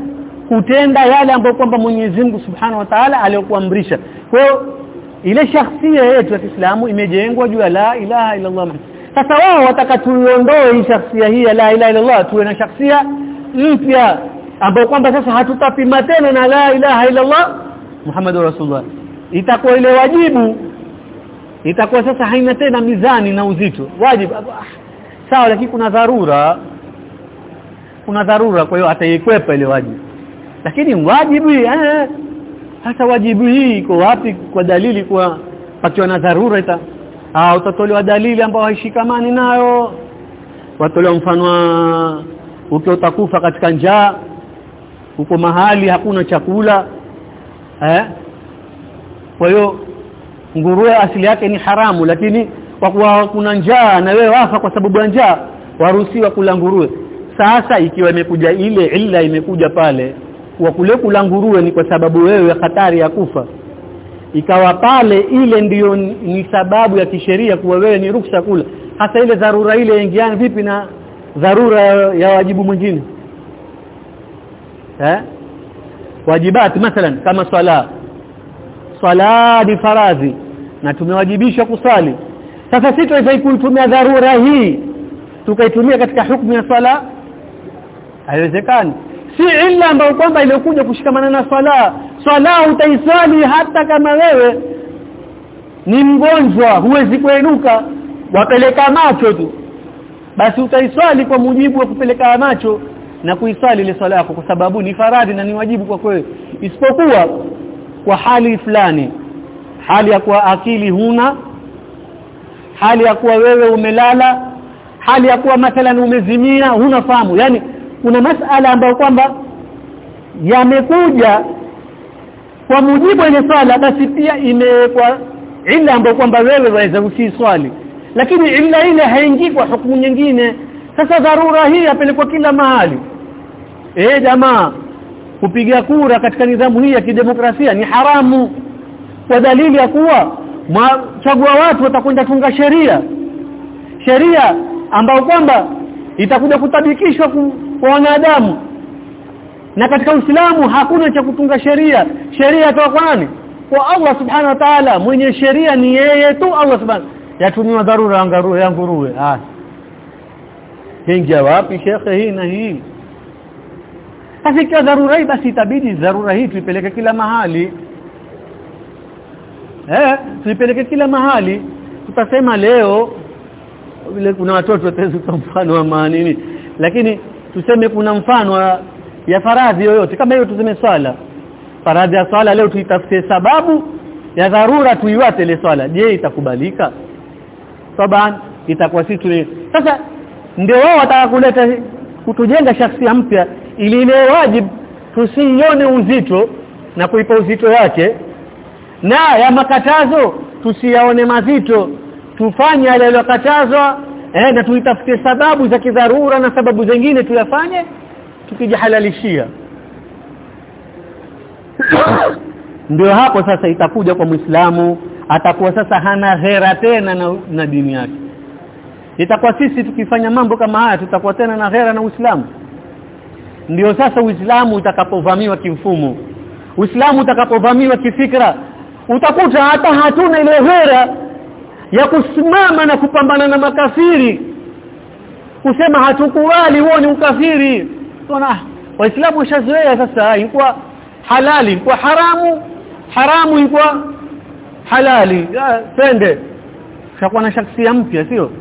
kutenda yale ambayo kwamba Mwenyezi Mungu Subhanahu wa Ta'ala aliyokuamrisha. Kwa hiyo ile shakhsia yetu ya Kiislamu imejengwa juu ya la ilaha illa Allah sasa wao watakatuiondoe hii shakhsia hii ya la ilaha illa Allah tuwe na shakhsia mpya ambayo kwamba sasa hatutapima tena na la ilaha illa Allah Muhammadur Rasulullah. Itakuwa ile wajibu itakuwa sasa haina tena mizani na uzito. Wajibu. Sawa lakini kuna dharura. Kuna dharura kwa hiyo ataikwepa ile wajibu lakini wajibu eh hasa wajibu hii iko wapi kwa dalili kwa pakiwa na dharura ita? Ah utatolewa dalili ambayo haishikamani nayo. Watolewa mfano wa ukiwa utakufa katika njaa uko mahali hakuna chakula eh? Kwa hiyo nguruwe asili yake ni haramu lakini kwa kuwa kuna njaa na wewe wafa kwa sababu ya njaa waruhusiwa kula nguruwe. Sasa ikiwa imekuja ile illa imekuja pale kwa kule kula nguruwe ni kwa sababu wewe hatari ya kufa. Ikawa pale ile ndiyo ni sababu ya kisheria kuwa wewe ni ruksa kula. Hasa ile dharura ile ingiani vipi na dharura ya wajibu mwingine? Eh? Wajibati mathalan kama swala. Swala ni faradhi na tumewajibishwa kusali sasa sisi tunaweza kuitumia dharura hii tukaitumia katika hukumu ya swala? Haiwezekani si illa ambayo kwamba iliyokuja kushikamana na swala swala utaisali hata kama wewe ni mgonjwa huwezi kuenuka wapeleka macho tu. Basi utaiswali kwa mujibu wa kupeleka macho na kuiswali ile swala yako kwa sababu ni faradhi na ni wajibu kwa kweli. Isipokuwa kwa hali fulani hali ya kuwa akili huna hali ya kuwa wewe umelala hali ya kuwa mathalan umezimia huna fahamu yani kuna masala ambayo kwamba yamekuja kwa mujibu ile swala basi pia imewekwa ila ambayo kwamba wewe waweza usiswali lakini ila ile haingii kwa hukumu nyingine. Sasa dharura hii yapelekwa kila mahali. Eh jamaa kupiga kura katika nidhamu hii ya kidemokrasia ni haramu. Kwa dalili ya kuwa chagua watu watakwenda tunga sheria. Sheria ambao kwamba itakuja kutabikishwa kwa wanadamu. Na katika Uislamu hakuna cha kutunga sheria. Sheria toka kwa nani kwa Allah subhanahu wa ta'ala mwenye sheria ni yeye tu Allah subhanahu yatumiwa dharura ya nguruwe. Ah. Hingia wapi shekhe hii na hii? Ikiwa dharura hii basi itabidi dharura hii tuipeleke kila mahali. Eh tuipeleke kila mahali. Tutasema leo vile kuna watoto wataweza kwa mfano wa maanini lakini tuseme kuna mfano ya faradhi yoyote. Kama hiyo tuseme swala. Faradhi ya swala leo tuitafute sababu ya dharura tuiwate ile swala. Je itakubalika? Saban itakuwa si tuli sasa ndio wao wataka kuleta kutujenga shakhsia mpya ili ile wajib tusione uzito na kuipa uzito wake na ya makatazo tusiyaone mazito. Tufanye yale yaliyokatazwa eh na tuitafute sababu za kidharura na sababu zingine tuyafanye tukijihalalishia. Ndio hapo sasa itakuja kwa Muislamu atakuwa sasa hana ghera tena na, na dini yake. Itakuwa sisi tukifanya mambo kama haya tutakuwa tena na ghera na Uislamu. Ndio sasa Uislamu utakapovamiwa kimfumo. Uislamu utakapovamiwa kifikra utakuta hata hatuna ile hera ya kusimama na kupambana na makafiri. Kusema hatukubali huo ni ukafiri. Tuna waislamu washazoea sasa ilikuwa halali ilikuwa haramu haramu ilikuwa halali. Twende. Shakuwa na shakhsia mpya sio?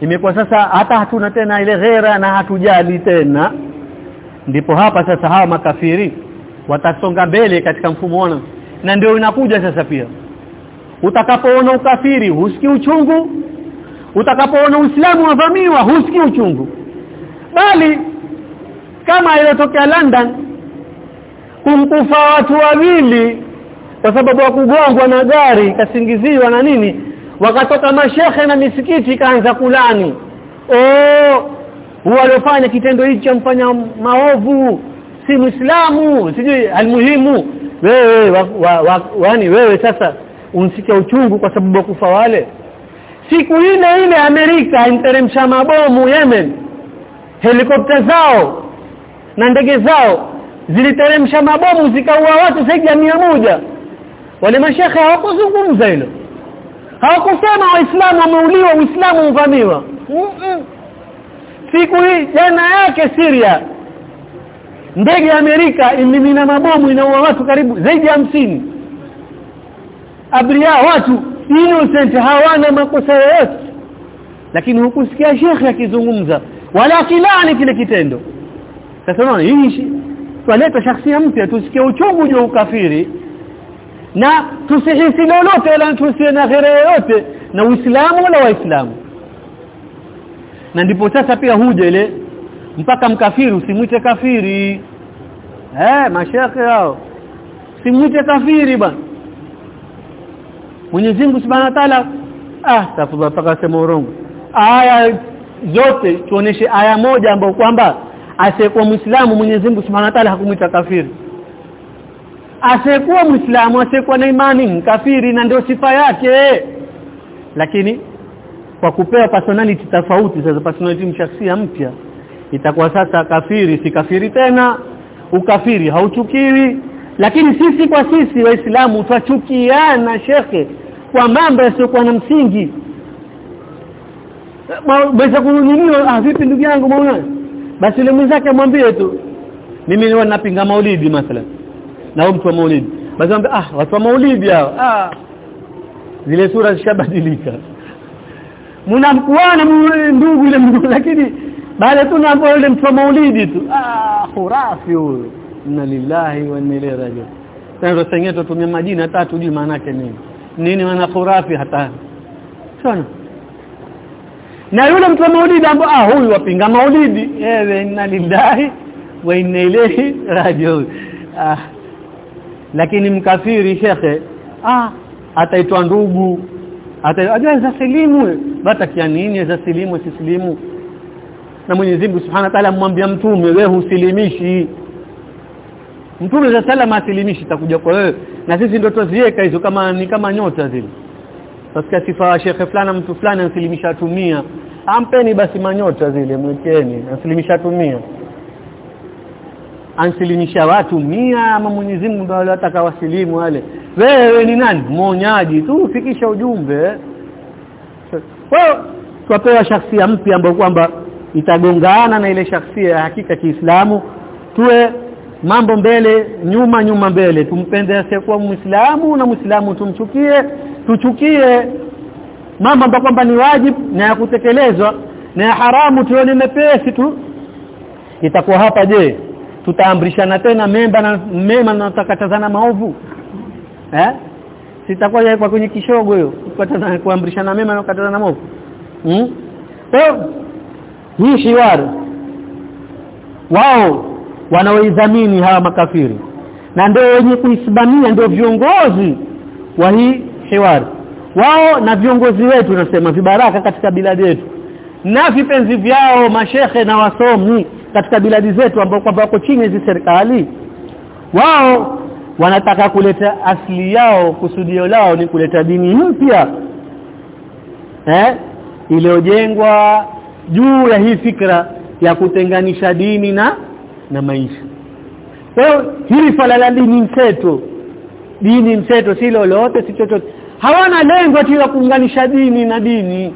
Imekuwa sasa hata hatuna tena ile ghera na hatujali tena. Ndipo hapa sasa hawa makafiri watasonga mbele katika mfumo wao na ndio inakuja sasa pia utakapoona ukafiri husiki uchungu. Utakapoona uislamu wavamiwa husiki uchungu. Bali kama iliyotokea London kumkufa watu wawili kwa sababu ya kugongwa na gari kasingiziwa na nini wakatoka mashehe na misikiti kaanza kulani. Oh waliofanya kitendo hicho mfanya maovu. Si muislamu sijui almuhimu. Wewe wa, wa, wa, wani wewe sasa unsikia uchungu kwa sababu kufa wale. Siku ile ile Amerika imteremsha mabomu Yemen. Helikopta zao na ndege zao ziliteremsha mabomu zikaua watu zaidi ya moja. Wale mashekhe hawakuzungumza hilo. Hawakusema waislamu wameuliwa uislamu uvamiwa. Mm -mm. siku hii jana yake Syria ndege ya Amerika imimina mabomu inaua watu karibu zaidi ya hamsini abiria watu innocent hawana makosa yoyote. Lakini hukusikia shekhe akizungumza wala kilani kile kitendo. Sasa hii twaleta shakhsia mpya tusikie uchungu juu ukafiri na tusihisi lolote wala tusiwe na ghere yoyote na Uislamu wala Waislamu. Na ndipo sasa pia huja ile mpaka mkafiri usimwite kafiri. Eh mashekhe yao simwite kafiri bwana Mwenyezi Mungu Subhanahu wa Ta'ala ah tafadhali paka sema urongo. Aya zote tuoneshe aya moja ambayo kwamba asiyekuwa Muislamu Mwenyezi Mungu Subhanahu wa Ta'ala hakumuita kafiri. Asiyekuwa Muislamu asiyekuwa na imani kafiri na ndio sifa yake. Lakini kwa kupewa personality tofauti sasa personality mshaksia mpya itakuwa sasa kafiri si kafiri tena. Ukafiri hauchukiwi lakini sisi kwa sisi waislamu twachukiana shekhe kwa mambo yasiyokuwa na msingi. Basi kunyinyiwa ah vipi ndugu yangu maona? Basi yule mwenzake mwambie tu mimi ni napinga maulidi mathalan. Na huyo mtu wa maulidi. Basi mwambie ah watu wa maulidi hao. Ah. Zile sura zishabadilika. Mnamkuana ndugu ile ndugu lakini baada tu naambia yule mtu wa maulidi tu. Ah khurafi huyo inna lillahi wa inna ilaihi raji'un. Sasa sengine tutumia majina hata tujui maana yake nini. Nini maana khurafi hata? Sana na yule mtu wa maulidi ambaye ah huyu wapinga maulidi. Ewe inna lillahi wa inna ilaihi raji'un. Ah. Lakini mkafiri shekhe ah ataitwa ndugu. Atajua za silimu bata kia nini za silimu sisilimu na Mwenyezi Mungu Subhanahu wa Ta'ala amwambia mtume wewe husilimishi Mtume za salama asilimishi takuja kwa wewe. Na sisi ndio tuziweka hizo kama ni kama nyota zile. Sasa sifa shekhe fulani mtu fulani ansilimisha tumia ampeni basi manyota zile mwekeni ansilimisha tumia ansilimisha watu mia ama Mwenyezi Mungu ndio atakawasilimu wale. Wewe ni nani? Mwonyaji tu fikisha ujumbe. Kwa tupewa shakhsia mpya ambayo kwamba itagongana na ile shakhsia ya hakika Kiislamu. Tuwe mambo mbele nyuma nyuma mbele. Tumpende asiyekuwa muislamu na muislamu tumchukie tuchukie mambo ambayo kwamba ni wajibu na ya kutekelezwa na ya haramu tuone mepesi tu. Itakuwa hapa je tutaamrishana tena memba na mema na tutakatazana maovu? Eh? Sitakuwa yeye kwa kwenye kishogo hiyo kukatazana kuamrishana mema na kukatazana maovu. Hmm? so, hii shiwaru wao wanaoidhamini hawa makafiri. Na ndio wenye kuisimamia ndio viongozi wa hii hiwari wao na viongozi wetu nasema vibaraka katika biladi yetu. Na vipenzi vyao mashehe na wasomi katika biladi zetu ambao kwamba wako chini hizi serikali. Wao wanataka kuleta asili yao kusudio lao ni kuleta dini mpya. Eh? Iliyojengwa juu ya hii fikra ya kutenganisha dini na na maisha. Kwa hiyo hili swala la dini mseto dini mseto si lolote si chochote. Hawana lengo ati la kuunganisha dini na dini.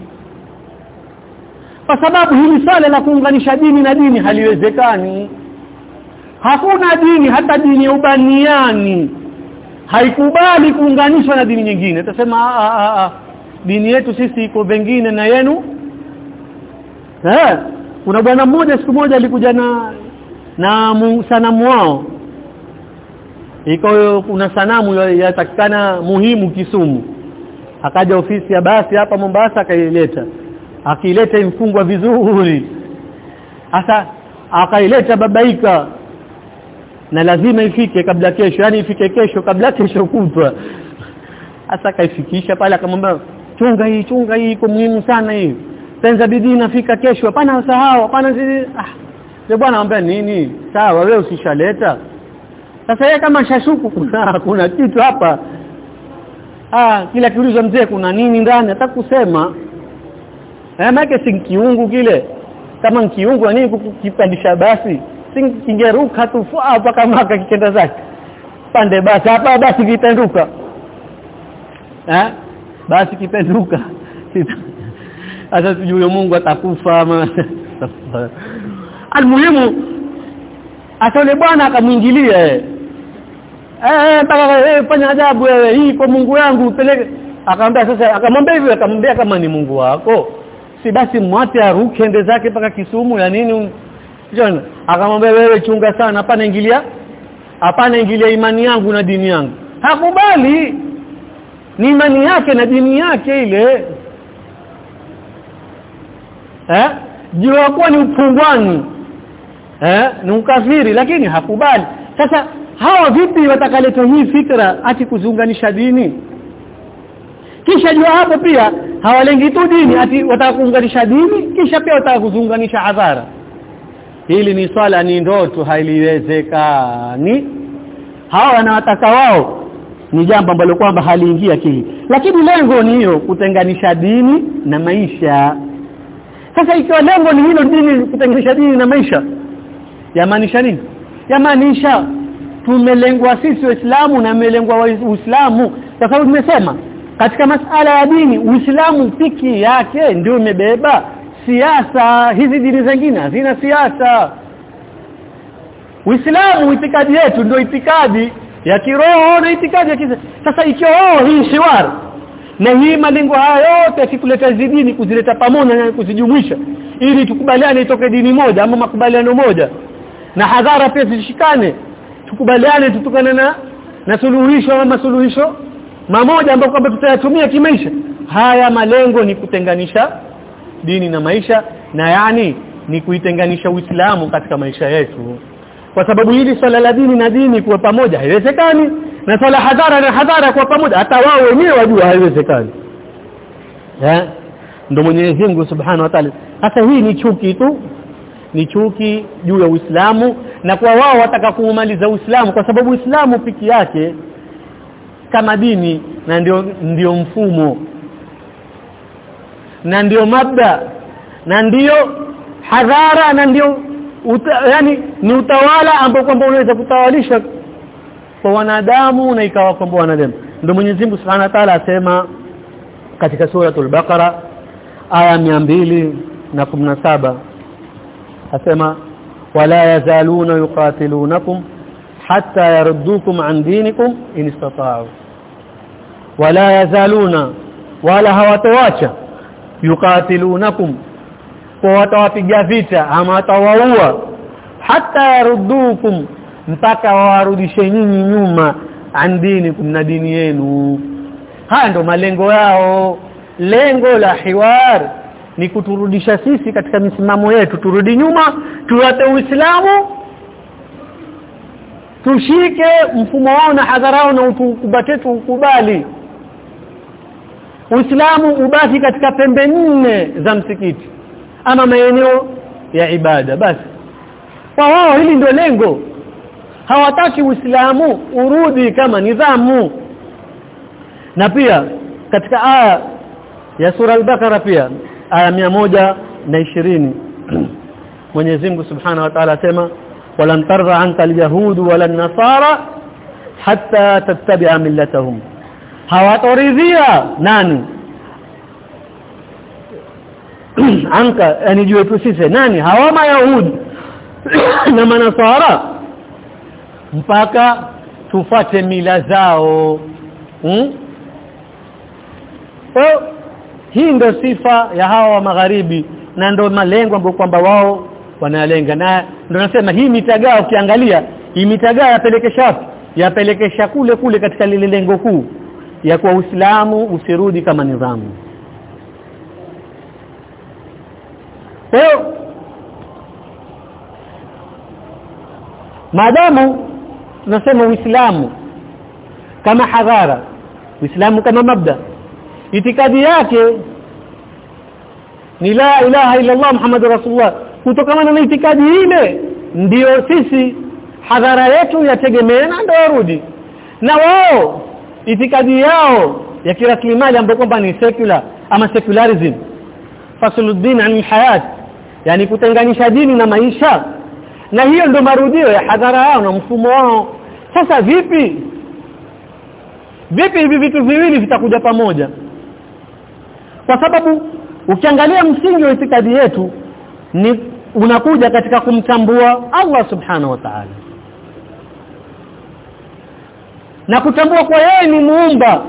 Kwa sababu hili swala la kuunganisha dini na dini haliwezekani. Hakuna dini hata dini ya ubaniani. Haikubali kuunganishwa na dini nyingine. Tutasema dini yetu sisi iko vingine na yenu. Eh kuna bwana mmoja siku moja alikuja na na sanamu wao. Iko kuna sanamu yatakikana muhimu Kisumu. Akaja ofisi ya basi hapa Mombasa akaileta. Akileta imfungwa vizuri. Hasa akaileta babaika. Na lazima ifike kabla kesho yani ifike kesho kabla kesho kutwa. Hasa kaifikisha pale akamwambia chunga hii chunga hii iko muhimu sana hii. Tenza bidii nafika kesho hapana usahau hapana ah yule bwana anambia nini? Sawa wewe usishaleta sasa yeye kama shashuku kuna kuna kitu hapa. Ah kila kiulizo mzee kuna nini ndani? Hata kusema. Eh maana si kiungu kile. Kama kiungu nini kukipandisha basi? Si kingeruka tu hapa maka akikenda zake. Pande basi hapa basi kipenduka. Eh basi kipenduka. Sasa tujue Mungu atakufa ama almuhimu. Atole bwana akamwingilia eh eh mpaka eh, fanya adabu wewe hii kwa Mungu yangu upeleke akamwambia sasa akamwambia hivyo akamwambia kama ni Mungu wako si basi mwate aruke ende zake mpaka Kisumu ya nini John akamwambia wewe chunga sana hapana ingilia hapana ingilia imani yangu na dini yangu. Hakubali. Ni imani yake na dini yake ile. Eh? Jua kuwa ni upungwani eh? Ni ukafiri lakini hakubali. Sasa hawa vipi watakaleta hii fikra ati kuzunganisha dini? Kisha jua hapo pia hawalengi tu dini ati wataka dini kisha pia wataka kuziunganisha hadhara. Hili ni swala ni ndoto haliwezekani. Hawa wanawataka wao. Ni jambo ambalo kwamba haliingia akili. Lakini lengo ni hiyo kutenganisha dini na maisha. Sasa ikiwa lengo ni hilo dini kutenganisha dini na maisha yamaanisha nini? Yamaanisha tumelengwa sisi waislamu na melengwa uislamu kwa sababu tumesema katika masala ya dini uislamu piki yake ndio imebeba siasa. Hizi dini zingine hazina siasa. Uislamu itikadi yetu ndio itikadi ya kiroho na itikadi ya kisa. Sasa ikiwa oh, hii shiwar na hii malengo haya yote sikuleta dini kuzileta pamoja na kuzijumuisha ili tukubaliane itoke dini moja ama makubaliano moja na hadhara pia zishikane. Tukubaliane tutukane na na suluhisho ama suluhisho mamoja ambayo kwamba tutayatumia kimaisha. Haya malengo ni kutenganisha dini na maisha na yani ni kuitenganisha Uislamu katika maisha yetu. Kwa sababu hili swala la dini na dini kuwa pamoja haiwezekani na swala hadhara na hadhara kuwa pamoja hata wao wenyewe wajua haiwezekani. Eh? Ndio Mwenyezi Mungu Subhanahu wa Ta'ala. Sasa hii ni chuki tu ni chuki juu ya Uislamu na kwa wao wataka kuumaliza Uislamu kwa sababu Uislamu piki yake kama dini na ndio ndio mfumo na ndio mabda na ndio hadhara na ndio uta, yani ni utawala ambao kwamba unaweza kutawalisha kwa wanadamu na ikawa kwamba wanadamu. Ndio Mwenyezi Mungu Subhanahu wa Ta'ala asema katika suratul Baqara aya na na saba asema wala yazaluna yuqatilunakum hatta yaruddukum an dinikum in istata'u. Wala yazaluna wala hawatawacha yuqatilunakum kwa watawapiga vita ama watawaua hata yarudukum mpaka warudishe nyinyi nyuma an dinikum na dini yenu. Haya ndo malengo yao. Lengo la hiwar ni kuturudisha sisi katika misimamo yetu. Turudi nyuma tuwate uislamu tushike mfumo wao na hadharao na utukubatetu ukubali. Uislamu ubaki katika pembe nne za msikiti ama maeneo ya ibada. Basi kwa wao hili ndio lengo. Hawataki Uislamu urudi kama nidhamu. Na pia katika aya ya sura al-Baqara pia aya moja na ishirini. Mwenyezi Mungu Subhanahu wa Ta'ala asema walan tarda anka al-yahud wala nasara hatta tattabi'a millatahum. Hawatoridhia nani? Anka yani juu yetu nani? Hawa mayahudi na manasara. Mpaka tufate mila zao. Hmm? Hii ndio sifa ya hawa wa magharibi na ndio malengo ambayo kwamba wao wanalenga na ndio nasema hii mitagaa ukiangalia hii mitagaa yapelekesha yapelekesha kule kule katika lile lengo kuu ya kwa Uislamu usirudi kama nidhamu. Kwa hiyo maadamu tunasema Uislamu kama hadhara Uislamu kama mabda itikadi yake ni la ilaha illa Allah Muhammadur Rasulullah. Kutokana na itikadi ile ndiyo sisi hadhara yetu yategemea na ndio rudi na wao itikadi yao ya kiraslimali ambayo kwamba ni secular ama secularism fasuluddin an hayat yani kutenganisha dini na maisha. Na hiyo ndo marudio ya hadhara yao na mfumo wao. Sasa vipi? Vipi hivi vitu viwili vitakuja pamoja kwa sababu ukiangalia msingi wa itikadi yetu ni unakuja katika kumtambua Allah subhanahu wa ta'ala. Na kutambua kwa yeye ni muumba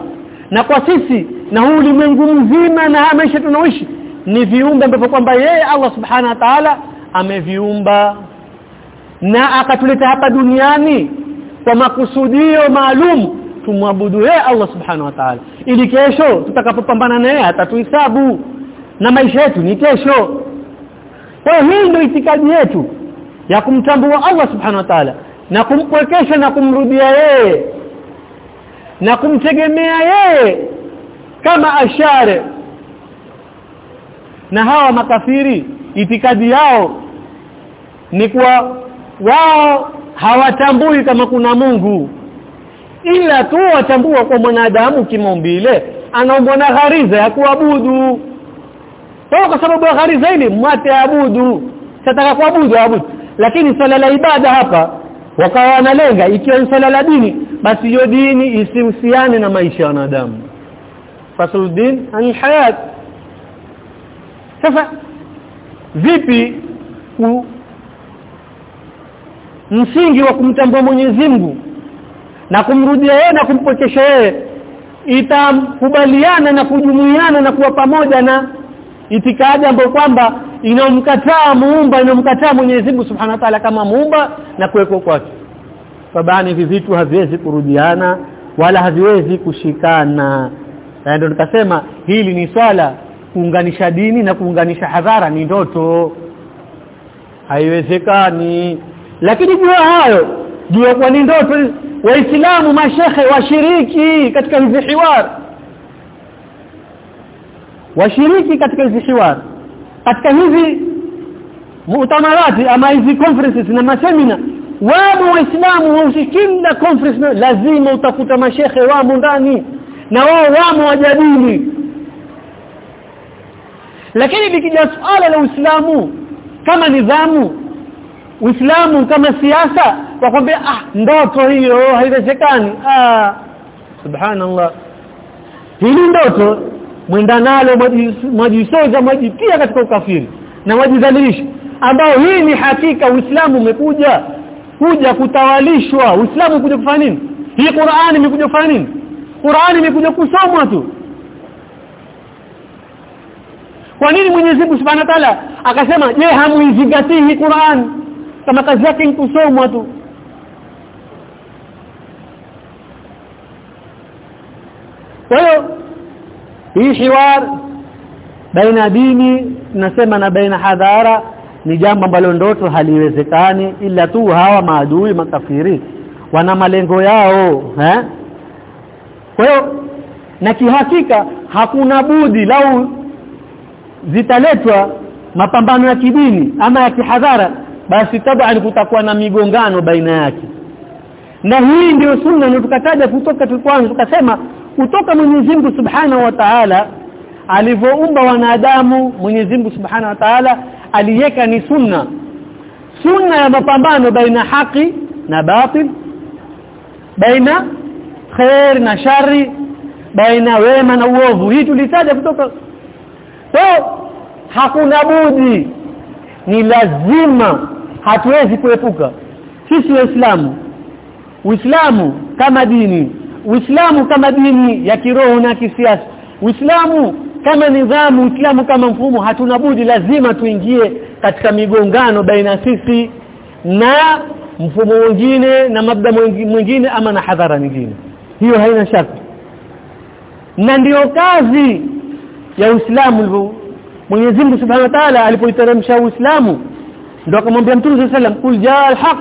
na kwa sisi na huu ulimwengu mzima na maisha tunaoishi ni viumbe ambavyo kwamba yeye Allah subhanahu wa ta'ala ameviumba. Na akatuleta hapa duniani kwa makusudio maalum tumwabudu yeye Allah subhanahu wa ta'ala. Ili kesho tutakapopambana naye atatuhesabu na maisha yetu ni kesho kwa hii ndio itikadi yetu ya kumtambua Allah subhanahu wa ta'ala. Na kumpwekesha na kumrudia yeye na kumtegemea yeye kama ashare na hawa makafiri itikadi yao ni kuwa wao hawatambui kama kuna Mungu ila tu watambua kwa mwanadamu kimaumbile anaombwa na ghariza ya kuabudu. Kwa kwa sababu ya ghariza ile mwate abudu. Sataka kuabudu abudu. Lakini swala la ibada hapa wakawa wanalenga ikiwa ni swala la dini basi hiyo dini isihusiane na maisha ya wanadamu. Fasuluddin alhayat sasa vipi msingi wa kumtambua Mwenyezi Mungu na kumrudia yeye na kumpokesha yeye itakubaliana na kujumuiana na kuwa pamoja na itikadi ambayo kwamba inomkataa muumba inomkataa Mwenyezi Mungu Subhanahu wa Ta'ala kama muumba na kuwekwa kwake. Sabani hivi vitu haviwezi kurudiana wala haviwezi kushikana. Na ndio nikasema hili ni swala kuunganisha dini na kuunganisha hadhara ni ndoto. Haiwezekani. Lakini jua hayo jua kwa ni ndoto waislamu mashehe washiriki katika hizi hiwar washiriki katika hizi hiwar katika hizi mutamarati ama hizi conferences na masemina wamo waislamu kila conference lazima utakuta mashehe wamo ndani na wao wamo wajadili. Lakini likija suala la Uislamu kama nidhamu Uislamu kama siasa wakwambia ah ndoto hiyo haiwezekani. Ah subhanallah. Hili ndoto mwenda nalo majisoza majitia katika ukafiri na majidhalilisha ambao hii ni hakika Uislamu umekuja kuja kutawalishwa. Uislamu kuja kufanya nini? Hii Qur'ani imekuja kufanya nini? Qur'ani imekuja kusomwa tu. Kwa nini Mwenyezi Mungu Subhanahu wa Ta'ala akasema je hamuizingatii qurani Qur'an kama kazi yake ni kusomwa tu. Kwa hiyo hii hiwar baina dini nasema na baina hadhara ni jambo ambalo ndoto haliwezekani ila tu hawa maadui makafiri wana malengo yao eh? Kwa hiyo na kihakika hakuna budi lau zitaletwa mapambano ya kidini ama ya kihadhara basi tabani kutakuwa na migongano baina yake. Na hii ndio sunna ndio tukataja kutoka tulipoanza tukasema kutoka Mwenyezi Mungu Subhanahu wa Ta'ala alivyoumba wanadamu Mwenyezi Mungu Subhanahu wa Ta'ala aliweka ni sunna. Sunna ya mapambano baina haki na batil baina khair na shari baina wema na uovu. Hii tulitaja kutoka. So hakuna budi ni lazima hatuwezi kuepuka. Sisi waislamu Uislamu kama dini Uislamu kama dini ya kiroho na kisiasa Uislamu kama nidhamu Uislamu kama mfumo hatuna budi lazima tuingie katika migongano baina sisi na mfumo mwingine na mabda mwingine ama na hadhara nyingine. Hiyo haina shaka. Na ndiyo kazi ya Uislamu. Mwenyezi Mungu Subhanahu wa Ta'ala alipoiteremsha Uislamu ndio akamwambia mtume sallam kul jaa alhaq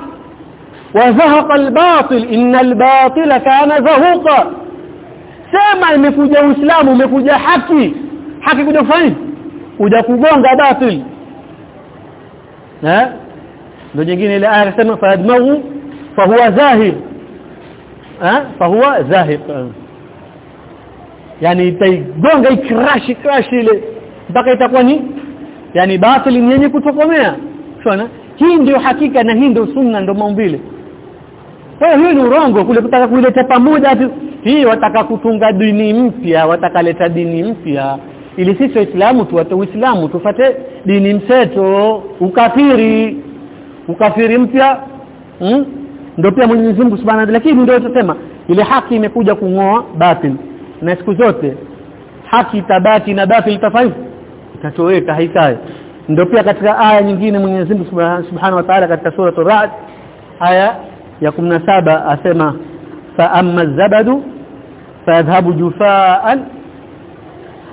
wa zahaqa albatil innal batila kana zahuqa. Sema imekuja uislamu imekuja haki. Haki kuja kufanya kuja kugonga batil. Eh? Ndio nyingine ile aya inasema fadmahu fahuwa zahir. Eh? Fahuwa zahir. Yani itaigonga ikrashi krashi ile. Mpaka itakuwa ni yani batil ni yenye kutokomea unaona hii ndio hakika na hii ndio sunna ndio maumbile. Kwa hiyo ni urongo kule kutaka kuleta pamoja ati hii wataka kutunga dini mpya watakaleta dini mpya. Ili sisi waislamu tuwate uislamu tufate dini mseto ukafiri. Ukafiri mpya hmm? ndio pia Mwenyezi Mungu Subhanahu lakini ndio tutasema ile haki imekuja kungoa batil. Na siku zote haki tabati na batil tafaifu itatoweka haikai ndio pia katika aya nyingine Mwenyezi Mungu Subhanahu wa Ta'ala katika sura Ar-Ra'd aya ya 17 asema fa amma zabadu fayadhhabu jufaan.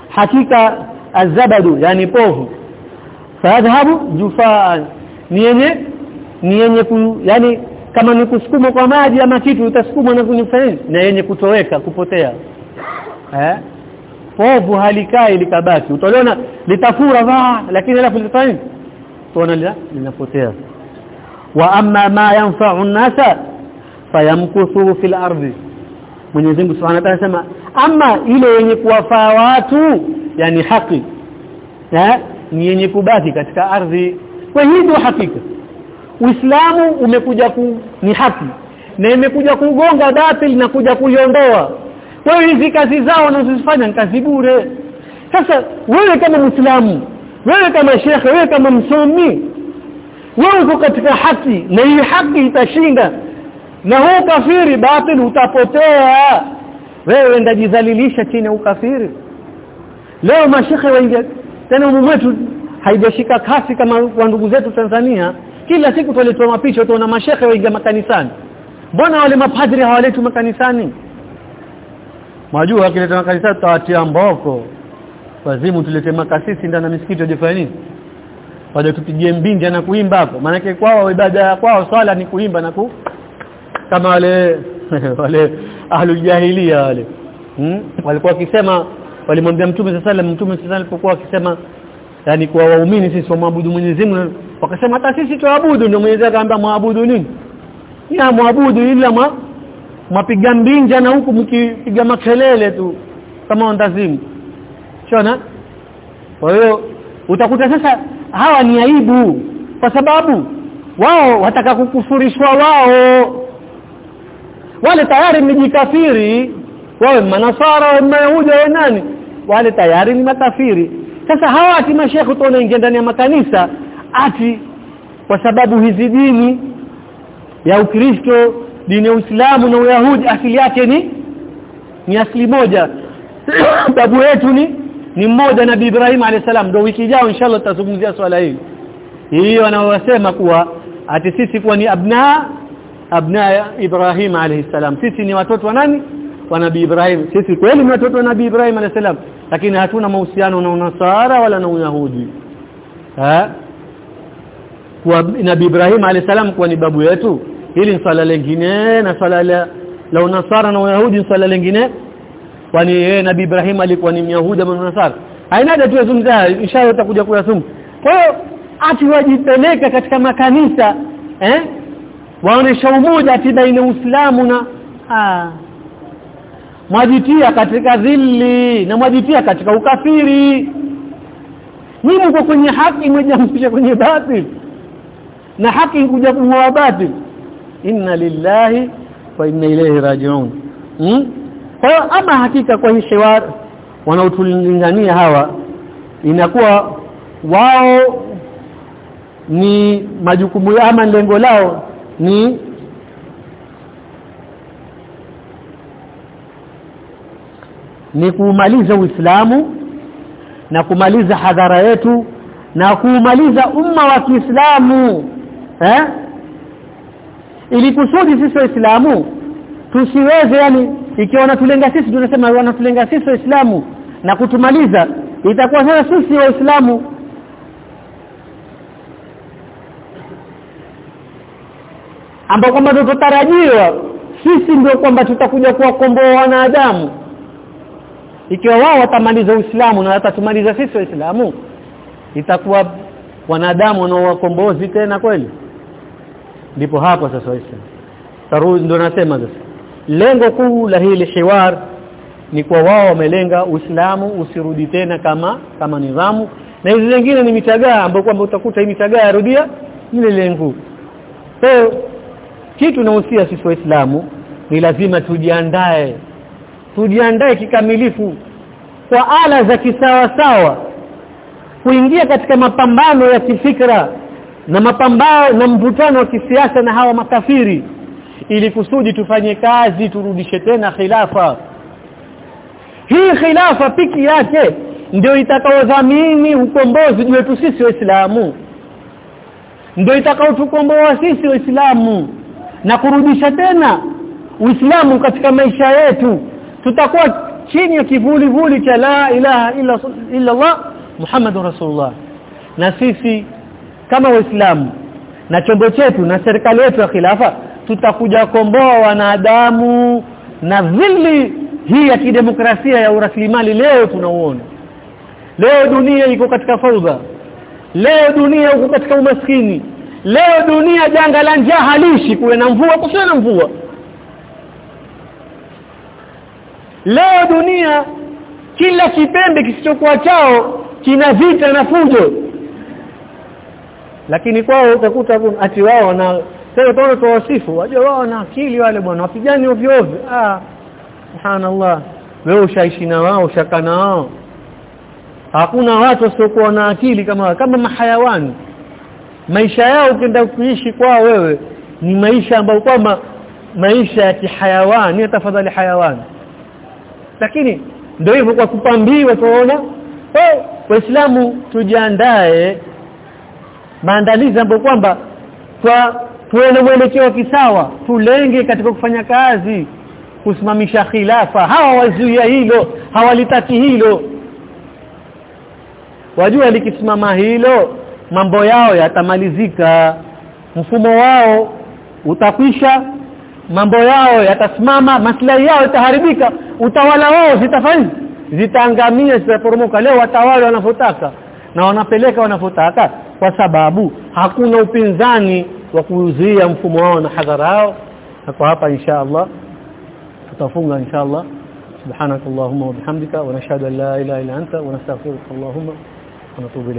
Hakika azabadu yani povu fayadhhabu jufaan. Ni yenye ni yenye ku, yani kama ni kusukuma kwa maji ama kitu utasukuma na kunifanya na yenye kutoweka kupotea. Eh povu halikai likabaki. Utaliona litafura vaa lakini alafu litafanya tuona linapotea. Wa amma ma yanfa'u an-nasa fayamkuthu fil ardi. Mwenyezi Mungu Subhanahu wa Ta'ala sema ama ile yenye kuwafaa watu yani haki eh ni yenye kubaki katika ardhi. Kwa hii ndio hakika. Uislamu umekuja ku ni haki na imekuja kugonga batil na kuja kuiondoa kwa hiyo hizi kazi zao wanazozifanya ni kazi bure. Sasa wewe kama Muislamu wewe kama shekhe wewe kama msomi wewe uko katika haki na hii haki itashinda. Na huu kafiri batil utapotea. Wewe ndajidhalilisha chini ya ukafiri. Leo mashekhe wengi tena umumu wetu haijashika kasi kama wa ndugu zetu Tanzania. Kila siku tuletwa mapicha tuona mashekhe wengi makanisani. Mbona wale mapadri hawaletu makanisani Mwajua akileta makanisa tutawatia mboko. Wazimu tulete makasisi ndani ya misikiti wajifanya nini? Waje tupigie mbinja na kuimba hapo. Maana kwao ibada ya kwao swala ni kuimba na ku kama wale wale ahlul jahiliya wale. Hmm? Walikuwa wakisema walimwambia Mtume sallallahu alaihi Mtume sallallahu alipokuwa akisema yani kwa waumini sisi wamwabudu Mwenyezi Mungu wakasema hata sisi tuabudu ndio Mwenyezi akaambia muabudu nini? Ni muabudu ila ma mwapiga mbinja na huku mkipiga makelele tu kama wandazimu shona kwa hiyo utakuta sasa hawa ni aibu kwa sababu wao wataka kukufurishwa wao. Wale tayari mjikafiri wao manasara wa mayahudi wa nani? Wale tayari ni makafiri. Sasa hawa ati mashekhu tunaingia ndani ya makanisa ati kwa sababu hizi dini ya Ukristo dini ya Uislamu na Uyahudi asili yake ni ni asili moja. Babu yetu ni ni mmoja nabii Ibrahim alayhisalam ndio wiki ijayo inshallah tutazungumzia swala hili. Hiyo anaowasema kuwa ati sisi kuwa ni abna abna Ibrahim alayhisalam sisi ni watoto wa nani? Wa nabii Ibrahim. Sisi kweli ni watoto wa nabii Ibrahim alayhisalam lakini hatuna mahusiano na unasara wala na uyahudi. Ha? Kwa nabii Ibrahim alayhisalam kuwa ni babu yetu hili ni swala lingine na swala la, la unasara na uyahudi swala lingine. Kwani yeye nabii Ibrahim alikuwa ni myahudi ama unasara haina haja tuwezungumza inshallah utakuja kuyasoma kwa hiyo ati katika makanisa eh? Waonesha umoja ati baina Uislamu na ah mwajitia katika dhilli na mwajitia katika ukafiri. Mimi mko kwenye haki mwejampisha kwenye batil. Na haki kuja kumwa batil inna lillahi wa inna ilayhi raji'un hmm? kwa ama hakika kwa hii hiwar wanaotulingania hawa inakuwa wao ni majukumu ama lengo lao ni ni kumaliza Uislamu na kumaliza hadhara yetu na kumaliza umma wa Kiislamu eh ili kusudi sisi waislamu tusiweze yani ikiwa wanatulenga sisi tunasema wanatulenga sisi waislamu na kutumaliza itakuwa sasa sisi waislamu. Ambao kwamba tutotarajiwa sisi ndio kwamba tutakuja kuwakomboa wanadamu. Ikiwa wao watamaliza Uislamu na watatumaliza sisi waislamu itakuwa wanadamu wanaowakombozi tena kweli ndipo hapo sasa waislamu tarudi ndio nasema sasa. Lengo kuu la hili hiwar ni kwa wao wamelenga Uislamu usirudi tena kama kama nidhamu. Na hizi zingine ni mitagaa ambayo kwamba utakuta hii mitagaa yarudia ile lengo. So kitu nahusia sisi waislamu ni lazima tujiandae. Tujiandae kikamilifu kwa ala za kisawa sawa kuingia katika mapambano ya kifikra na mapambano na mvutano wa kisiasa na hawa makafiri. Ili kusudi tufanye kazi turudishe tena khilafa. Hii khilafa piki yake ndio itakaodhamini ukombozi wetu sisi waislamu. Ndio itakaotukomboa sisi waislamu. Na kurudisha tena Uislamu katika maisha yetu. Tutakuwa chini ya kivuli vuli cha la ilaha illa illa Allah Muhammadur Rasulullah. Na sisi kama waislamu na chombo chetu na serikali yetu ya khilafa tutakuja komboa wanadamu na dhili hii ya kidemokrasia ya uraslimali leo tunauona. Leo dunia iko katika fauda. Leo dunia iko katika umaskini. Leo dunia janga la njaa halishi kuwe na mvua kusiwe na mvua. Leo dunia kila kipembe kisichokuwa chao kina vita na fujo lakini kwao utakuta ati wao wana sasa tuone tuwasifu. Wajua wao na akili wale bwana wapigani ovyo ovyo. Ah subhanallah. Wewe ushaishi na wao ushaka na wao. Hakuna watu wasiokuwa na akili kama kama mahayawani. Maisha yao ukienda kuishi kwao wewe ni maisha ambayo kwamba maisha ya kihayawani tafadhali hayawani. Lakini ndio hivyo kwa kupambiwa tunaona eh waislamu tujiandae maandalizi ambapo kwamba kwa tuone mwelekeo wa kisawa tulenge katika kufanya kazi kusimamisha khilafa. Hawa wazuia hilo hawalitaki hilo. Wajua likisimama hilo mambo yao yatamalizika. Mfumo wao utakwisha mambo yao yatasimama maslahi yao yataharibika utawala wao zitafanya zitaangamia zitaporomoka. Leo watawala wanavyotaka na wanapeleka wanavyotaka kwa sababu hakuna upinzani wa kuzuia mfumo wao na hadhara yao. Na hapa insha Allah tutafunga insha Allah. Subhanakallahumma wa bihamdika wa nashhadu an la ilaha illa anta wa nastaghfiruka allahumma wa natubu ilayk.